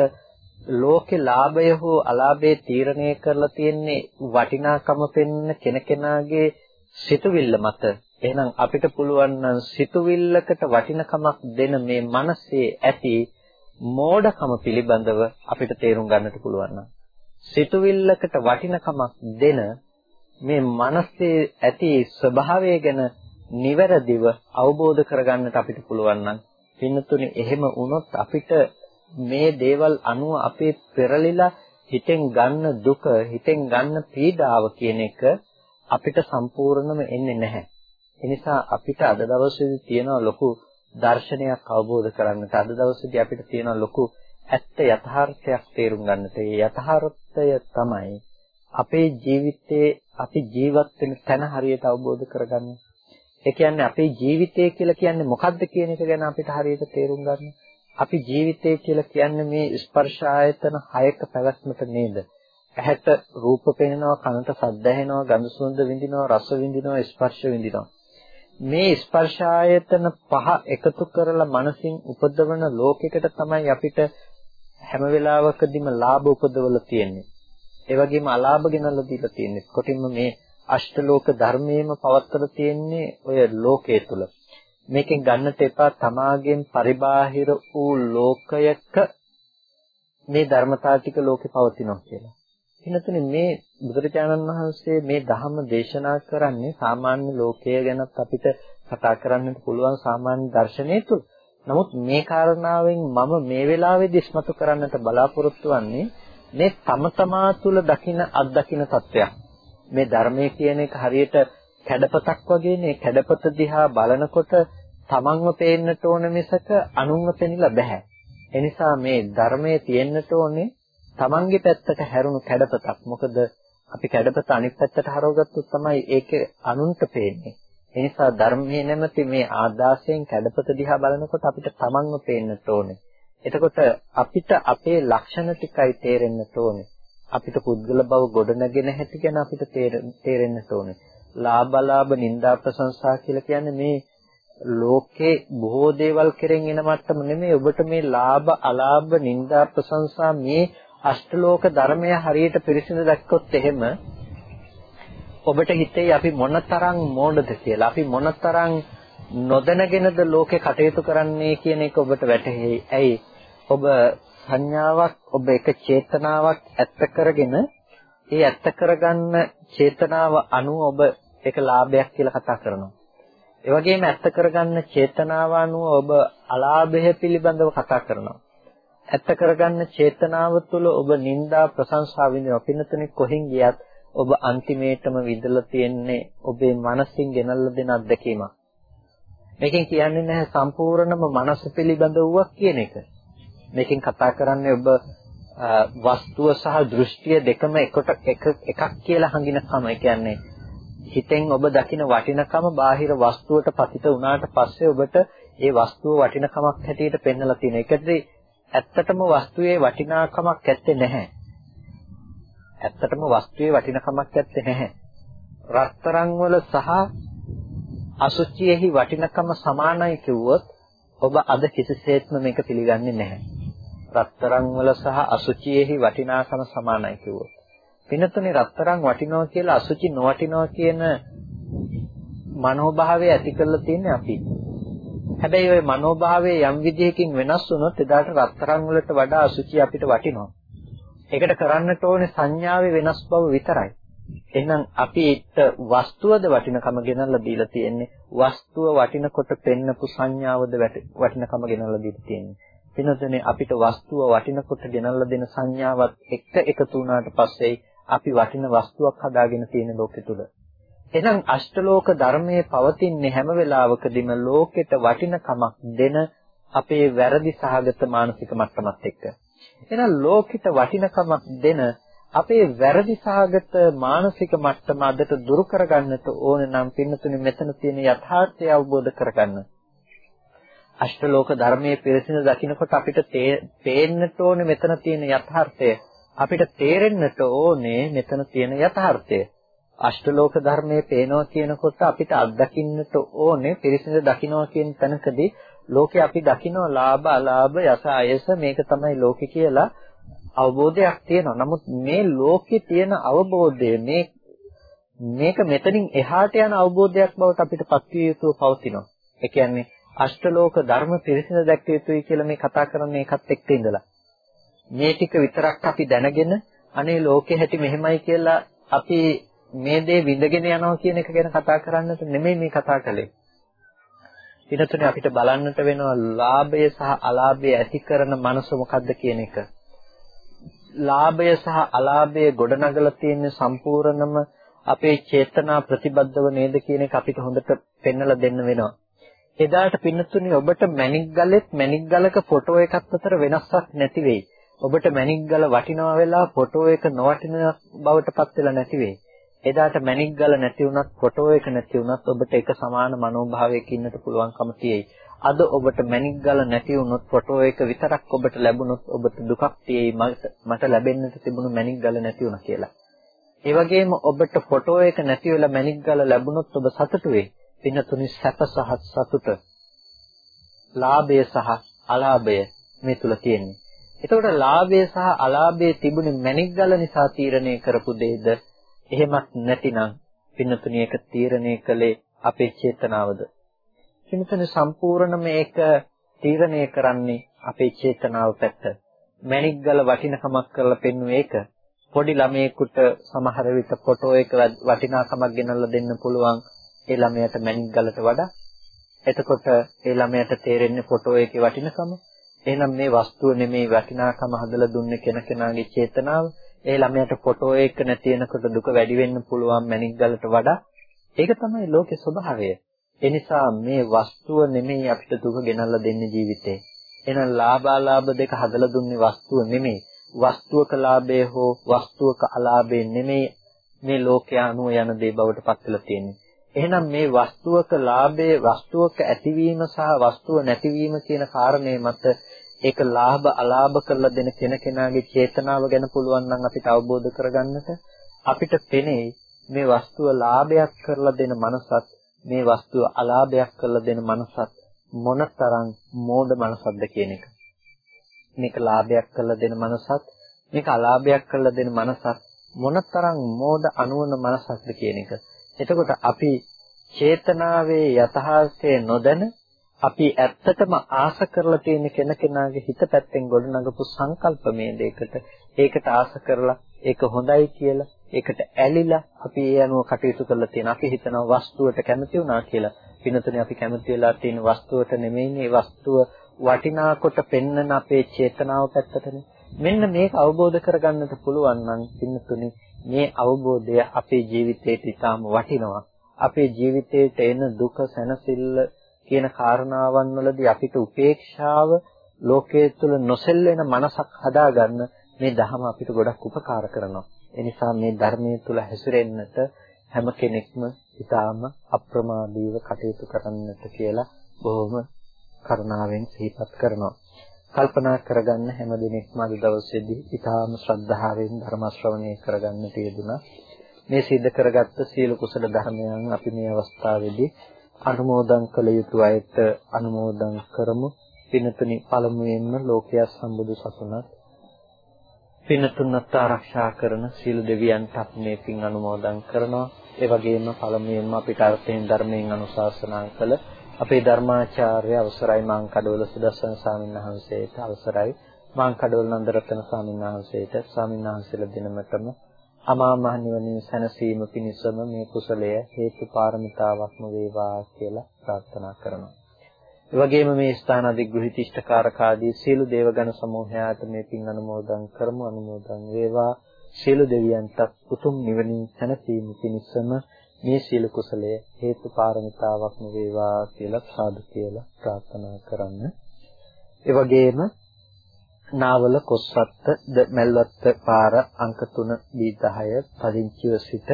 ලෝකේ ලාභය හෝ අලාභය තීරණය කරලා තියෙන්නේ වටිනාකම පෙන්න කෙනකෙනාගේ සිතුවිල්ල මත. එහෙනම් අපිට පුළුවන් නම් සිතුවිල්ලකට වටිනකමක් දෙන මේ මනසේ ඇති මෝඩකම පිළිබඳව අපිට තේරුම් ගන්නට පුළුවන් නම් සිතුවිල්ලකට වටිනකමක් දෙන මේ මනසේ ඇති ස්වභාවය ගැන නිවැරදිව අවබෝධ කරගන්නට අපිට පුළුවන් නම් පින්නතුනේ එහෙම වුණොත් අපිට මේ දේවල් අනුව අපේ පෙරලිලා හිතෙන් ගන්න දුක හිතෙන් ගන්න පීඩාව කියන එක අපිට සම්පූර්ණම එන්නේ නැහැ. ඒ නිසා අපිට අද දවසේදී තියෙන ලොකු දර්ශනයක් අවබෝධ කරගන්නට අද දවසේදී අපිට තියෙන ලොකු ඇත්ත යථාර්ථයක් තේරුම් ගන්නට. ඒ යථාර්ථය තමයි අපේ ජීවිතයේ අපි ජීවත් වෙන තැන හරියට අවබෝධ කරගන්න. ඒ කියන්නේ අපේ ජීවිතය කියලා කියන්නේ මොකක්ද කියන එක ගැන අපිට හරියට තේරුම් ගන්න. අපි ජීවිතය කියලා කියන්නේ මේ ස්පර්ශ ආයතන හයක පැවැත්මට නේද? ඇහැට රූප පෙනෙනවා, කනට ශබ්ද ඇහෙනවා, ගඳ සුවඳ විඳිනවා, රස විඳිනවා, ස්පර්ශ විඳිනවා. මේ ස්පර්ශ ආයතන පහ එකතු කරලා මනසින් උපදවන ලෝකයකට තමයි අපිට හැම වෙලාවකදීම ලාභ උපදවලා තියෙන්නේ. ඒ වගේම අලාභ ගෙනල්ලා දීලා තියෙන්නේ. කොටින්ම මේ අෂ්ටලෝක ධර්මයේම පවත්තලා තියෙන්නේ ඔය ලෝකයේ තුල. මේකෙන් ගන්නට එපා තමාගෙන් පරිබාහිර වූ ලෝකයක මේ ධර්මතාව ටික ලෝකේ පවතිනවා කියලා. එනතුනේ මේ බුදුරජාණන් වහන්සේ මේ ධර්ම දේශනා කරන්නේ සාමාන්‍ය ලෝකය ගැනත් අපිට කතා කරන්නට පුළුවන් සාමාන්‍ය දර්ශනය තුල. නමුත් මේ කාරණාවෙන් මම මේ වෙලාවේදී ඉස්මතු කරන්නට බලාපොරොත්තු වෙන්නේ මේ තම තමා තුළ දකින අත්දකින తත්වයක්. මේ ධර්මයේ කියන එක හරියට කැඩපතක් වගේනේ කැඩපත දිහා බලනකොට තමන්ව පේන්නට ඕන මිසක අනුන්ව පෙනිලා බෑ. ඒ නිසා මේ ධර්මයේ තියෙන්නට ඕනේ තමන්ගේ පැත්තට හැරුණු කැඩපතක්. මොකද අපි කැඩපත අනිත් පැත්තට හරවගත්තොත් තමයි ඒක අනුන්ට පේන්නේ. ඒ නිසා ධර්මයේ නැමැති මේ ආදාසයෙන් කැඩපත දිහා බලනකොට අපිට තමන්ව පේන්නට ඕනේ. එතකොට අපිට අපේ ලක්ෂණ ටිකයි තේරෙන්නට ඕනේ. අපිට පුද්ගල බව ගොඩනගෙන හැටි ගැන අපිට තේරෙන්න ඕනේ. ලාභලාභ නින්දා ප්‍රශංසා කියලා කියන්නේ මේ ලෝකේ බොහෝ දේවල් කෙරෙන් එන මට්ටම නෙමෙයි ඔබට මේ ලාභ අලාභ නින්දා ප්‍රශංසා මේ අෂ්ටලෝක ධර්මය හරියට පිරිසිදු දැක්කොත් එහෙම ඔබට හිතේ අපි මොනතරම් මෝඩද කියලා අපි මොනතරම් නොදැනගෙනද ලෝකේ කටයුතු කරන්නේ කියන එක ඔබට වැටහෙයි. ඇයි ඔබ සංඥාවක් ඔබ එක චේතනාවක් ඇත්ත කරගෙන ඒ ඇත්ත කරගන්න චේතනාව අනුව ඔබ ඒක ලාභයක් කියලා කතා කරනවා. ඒ වගේම ඇත්ත කරගන්න චේතනාව අනුව ඔබ අලාභය පිළිබඳව කතා කරනවා. ඇත්ත කරගන්න චේතනාව තුළ ඔබ නිന്ദා ප්‍රශංසා විඳිනවා. පින්නතනේ කොහෙන් ගියත් ඔබ අන්තිමේටම විඳලා තියෙන්නේ ඔබේ මනසින් ගෙනල්ලා දෙන අත්දැකීමක්. මේකෙන් කියන්නේ නැහැ සම්පූර්ණම මනස පිළිබඳ වූවක් කියන එක. මේකෙන් කතා කරන්නේ ඔබ වස්තුව සහ දෘෂ්ටිය දෙකම එකට එකක් කියලා හංගිනකම. ඒ කියන්නේ හිතෙන් ඔබ දකින වටිනකම බාහිර වස්තුවට පතිත වුණාට පස්සේ ඔබට ඒ වස්තුව වටිනකමක් හැටියට පෙන්වලා තියෙන. ඒකදී ඇත්තටම වස්තුවේ වටිනාකමක් ඇත්තේ නැහැ. ඇත්තටම වස්තුවේ වටිනකමක් ඇත්තේ නැහැ. රත්තරන් වල සහ අසුචියෙහි වටිනකම සමානයි කිව්වොත් ඔබ අද කිසිසේත්ම මේක පිළිගන්නේ නැහැ. රත්තරන් වල සහ අසුචියෙහි වටිනාකම සමානයි කිව්වොත්. පිනතුනේ රත්තරන් වටිනවා කියලා අසුචි නොවටිනවා කියන මනෝභාවය ඇති කරලා තියෙන්නේ අපි. හැබැයි ওই මනෝභාවයේ යම් විදිහකින් වෙනස් වුණොත් එදාට රත්තරන් වලට වඩා අසුචි අපිට වටිනවා. ඒකට කරන්නට ඕනේ සංඥාවේ වෙනස් බව විතරයි. එහෙනම් අපිට වස්තුවද වටිනකම ගෙනල්ලා දීලා තියෙන්නේ වස්තුව වටිනකොට පෙන්නපු සංඥාවද වටිනකම ගෙනල්ලා දීලා තියෙන්නේ වෙනදනේ අපිට වස්තුව වටිනකොට ගෙනල්ලා දෙන සංඥාවත් එක්ක එකතු වුණාට පස්සේ අපි වටින වස්තුවක් හදාගෙන තියෙන ලෝකෙ තුල එහෙනම් අෂ්ටලෝක ධර්මයේ පවතින්නේ හැම වෙලාවකදීම ලෝකෙට වටිනකමක් දෙන අපේ වැරදි සහගත මානසික මට්ටමත් එක්ක එහෙනම් ලෝකෙට වටිනකමක් දෙන අපේ වැරදි සාගත මානසික මට්ටම අදට දුරු කරගන්නට ඕන නම් පින්නතුනේ මෙතන තියෙන යථාර්ථය අවබෝධ කරගන්න. අෂ්ටලෝක ධර්මයේ පිරිසිදු දකින්නකොට අපිට පේන්නට ඕනේ මෙතන තියෙන යථාර්ථය. අපිට තේරෙන්නට ඕනේ මෙතන තියෙන යථාර්ථය. අෂ්ටලෝක ධර්මයේ පේනවා කියනකොට අපිට අත්දකින්නට ඕනේ පිරිසිදු දකින්නවා කියන තැනකදී ලෝකේ අපි දකින්න ලාභ අලාභ යස අයස මේක තමයි ලෝකේ කියලා අවබෝධයක් තියෙනවා. නමුත් මේ ලෝකේ තියෙන අවබෝධය මේ මේක මෙතනින් එහාට යන අවබෝධයක් බවට අපිට පත්විය යුතුව පවතිනවා. ඒ කියන්නේ අෂ්ටලෝක ධර්ම පිරිසිදු දැක්විය යුතුයි කියලා මේ කතා කරන්නේ ඒකත් එක්ක ඉඳලා. මේ ටික විතරක් අපි දැනගෙන අනේ ලෝකේ හැටි මෙහෙමයි කියලා අපි මේ දේ විඳගෙන යනවා කියන එක ගැන කතා කරන්නට නෙමෙයි මේ කතා කළේ. ඊටතුනේ අපිට බලන්නට වෙනවා ලාභය සහ අලාභය ඇති කරන මනස මොකද්ද කියන එක. ලාභය සහ අලාභය ගොඩනගලා තියෙන සම්පූර්ණම අපේ චේතනා ප්‍රතිබද්ධව නේද කියන එක අපිට හොඳට පෙන්වලා දෙන්න වෙනවා. එදාට පින්නතුනි ඔබට මැණික් ගලෙත් මැණික් ගලක ෆොටෝ එකක් අතර වෙනසක් නැති වෙයි. ඔබට මැණික් ගල වටිනවා වෙලා ෆොටෝ එක නොවටින බවට පත් වෙලා නැති වෙයි. එදාට මැණික් ගල නැති වුණත් ෆොටෝ එක නැති වුණත් ඔබට එක සමාන මනෝභාවයක ඉන්නට පුළුවන්කම තියෙයි. අද ඔබට මැණික් ගල නැති වුණොත් ෆොටෝ එක විතරක් ඔබට ලැබුණොත් ඔබට දුකක් තියෙයි මට ලැබෙන්නට තිබුණු මැණික් ගල නැති වුණා කියලා. ඒ වගේම ඔබට ෆොටෝ එක නැති වෙලා මැණික් ගල ලැබුණොත් ඔබ සතුටු වෙයි. පින්නතුනි සැප සහ සතුට ලාභය සහ අලාභය මේ තුල තියෙන්නේ. එතකොට ලාභය සහ අලාභය තිබුණේ මැණික් ගල නිසා තීරණය කරපු දෙයද එහෙමත් නැතිනම් පින්නතුනි ඒක තීරණය කළේ අපේ චේතනාවද? පින්නතුනි සම්පූර්ණ මේක තීරණය කරන්නේ අපේ චේතනාව පැත්ත. මැණික් ගල වටිනකමක් කරලා පෙන්වුවේ ඒක. පොඩි ළමයෙකුට සමහර විට ෆොටෝ එක වටිනාකමක් ගෙනල්ලා දෙන්න පුළුවන් ඒ ළමයාට මැණික් ගලට වඩා. එතකොට ඒ ළමයාට තේරෙන්නේ ෆොටෝ එකේ වටිනකම. එහෙනම් මේ වස්තුව නෙමෙයි වටිනාකම හදලා දුන්නේ කෙන කෙනාගේ චේතනාව. ඒ ළමයාට ෆොටෝ එක නැති වෙනකොට දුක වැඩි වෙන්න පුළුවන් මැණික් ගලට වඩා. ඒක තමයි ලෝකේ ස්වභාවය. ඒ නිසා මේ වස්තුව නෙමෙයි අපිට දුක ගෙනල්ලා දෙන්නේ ජීවිතේ. එහෙනම් ලාභාලාභ දෙක හදලා දුන්නේ වස්තුව නෙමෙයි. වස්තුවක ලාභය හෝ වස්තුවක අලාභය නෙමෙයි මේ ලෝකයේ අනුව යන දේ බවට පත් වෙලා තියෙන්නේ. එහෙනම් මේ වස්තුවක ලාභයේ වස්තුවක ඇතිවීම සහ වස්තුව නැතිවීම කියන කාරණේ මත ඒක ලාභ අලාභ කරලා දෙන කෙනකෙනාගේ චේතනාව ගැන පුළුවන් නම් අපිට අවබෝධ කරගන්නට අපිට පෙනේ මේ වස්තුව ලාභයක් කරලා දෙන මනසත් මේ වස්තුව අලාභයක් කරලා දෙන මනසත් මොනතරම් මෝඩ මනසක්ද කියන එක. මේක ලාභයක් කරලා දෙන මනසත් මේක අලාභයක් කරලා දෙන මනසත් මොනතරම් මෝඩ අනුවන මනසක්ද කියන එක. එතකොට අපි චේතනාවේ යථාර්ථය නොදැන අපි ඇත්තටම ආස කරලා තියෙන කෙනකෙනාගේ හිත පැත්තෙන් ගොඩනගපු සංකල්පමේ දෙයකට. ඒකට ආස කරලා ඒක හොඳයි කියලා ඒකට ඇලිලා අපි ඒ අනුව කටයුතු කරලා තියෙන අපි හිතනවා වස්තුවට කැමති වුණා කියලා. පිනතුනේ අපි කැමති වෙලා තියෙන වස්තුවට නෙමෙයි මේ වස්තුව වටිනා කොට පෙන්වන අපේ චේතනාව පැත්තටනේ. මෙන්න මේක අවබෝධ කරගන්නට පුළුවන් නම් පින්නතුනි මේ අවබෝධය අපේ ජීවිතේට ඉතාම වටිනවා. අපේ ජීවිතේට එන දුක සැනසෙල්ල කියන කාරණාවන් වලදී අපිට උපේක්ෂාව ලෝකයේ තුල නොසෙල්වෙන මනසක් හදාගන්න මේ ධහම අපිට ගොඩක් උපකාර කරනවා. ඒ නිසා මේ ධර්මයේ තුල හැසිරෙන්නට හැම කෙනෙක්ම ඊටාම අප්‍රමාදීව කටයුතු කරන්නට කියලා බොහොම කරුණාවෙන් සිහිපත් කරනවා. කල්පනා කරගන්න හැම දිනෙකම අද දවසේදී ඊටාම ශ්‍රද්ධාවෙන් ධර්ම ශ්‍රවණය කරගන්න තියදුනා. මේ සිද්ධ කරගත්ත සීල කුසල ධර්මයන් අපි මේ අවස්ථාවේදී අනුමෝදන් කළ යුතු අයට අනුමෝදන් කරමු. පිනතුනි පළමුවෙන්ම ලෝකයා සම්බුදු සසුනත් පිනතුන්වත් ආරක්ෂා කරන සීල දෙවියන්ට අපි මේ පින් අනුමෝදන් කරනවා. ඒ වගේම පළමුවෙන්ම අපිට අර්ථයෙන් ධර්මයෙන් අනුශාසනා කළ අපේ ධර්මාචාර්ය අවසරයි මාං කඩවල සුදස්සන ස්වාමීන් වහන්සේට අවසරයි මාං කඩවල නන්දරත්න ස්වාමීන් වහන්සේට ස්වාමීන් වහන්සේලා දිනමතම අමා මහ නිවනින් සැනසීම පිණිසම මේ කුසලය හේතු පාරමිතාවක්ම වේවා කියලා ප්‍රාර්ථනා කරනවා. ඒ වගේම මේ ස්ථාන අධිග්‍රහිත ඉෂ්ඨකාරකාදී සීල දේවගණ සමූහයාට මේ පින් අනුමෝදන් කරමු අනුමෝදන් වේවා. සීල දෙවියන්ට උතුම් නිවනින් සැනසීම පිණිසම මේ සීල කුසලය හේතු පාරමිතාවක්ම වේවා කියලා සාදු කියලා ප්‍රාර්ථනා කරන්න. ඒ වගේම නාවල කොස්වත්ත මැල්වත්ත පාර අංක 3 B10 පදිංචිව සිට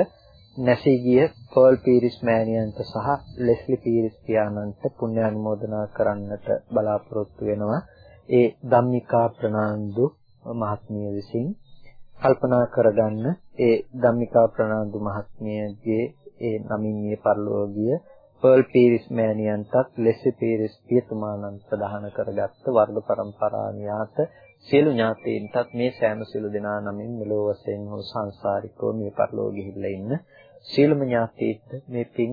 නැසී ගිය පර්ල් පීරිස් මෑණියන්ට සහ ලෙස්ලි පීරිස් පියාණන්ට පුණ්‍ය අනුමෝදනා කරන්නට බලාපොරොත්තු වෙනවා. ඒ ධම්මිකා ප්‍රනාන්දු මහත්මිය විසින් කල්පනා කරගන්න ඒ ධම්මිකා ප්‍රනාන්දු මහත්මියගේ ඒ නමින් මේ පරිලෝකීය පර්ල් පීරිස් මෑණියන්ටත් ලෙසි පීරිස් පියතුමාණන් ප්‍රදාන කරගත්ත වර්ග પરම්පරා ඥාත සියලු ඥාතීන්ටත් මේ සෑම සියලු දෙනා නමින් මෙලොව වශයෙන් හෝ සංසාරිකව මේ පරිලෝක ගිහිල්ලා ඉන්න සියලුම ඥාතීන්ට මේ පින්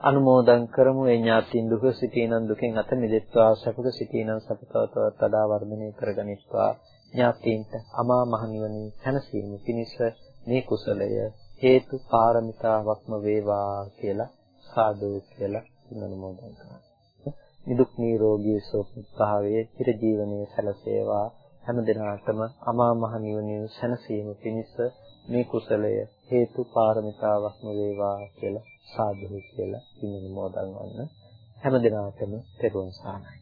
අනුමෝදන් කරමු. ඒ ඥාතීන් දුක සිටිනන් දුකෙන් අත මිදෙත්වා සැපක සිටිනන් සපතවතවත් වඩා වර්ධනය කරගනිත්වා. ඥාතීන්ට අමා මහ නිවනින් සැනසීම පිණිස මේ කුසලය හේතු පාරමිතාවක්ම වේවා කියලා සාදු කියලා අනුමෝදන් කරනවා. නිදුක් නිරෝගී සුවපත්භාවයේ චිර ජීවනයේ සැලසේවා. හැම දිනාටම අමා මහ නිවනින් සැනසීම පිණිස මේ කුසලය හේතු පාරමිතාවක්ම වේවා කියලා සාදු කියලා අනුමෝදන් වන්න හැම දිනාටම තෙරුවන් සරණයි.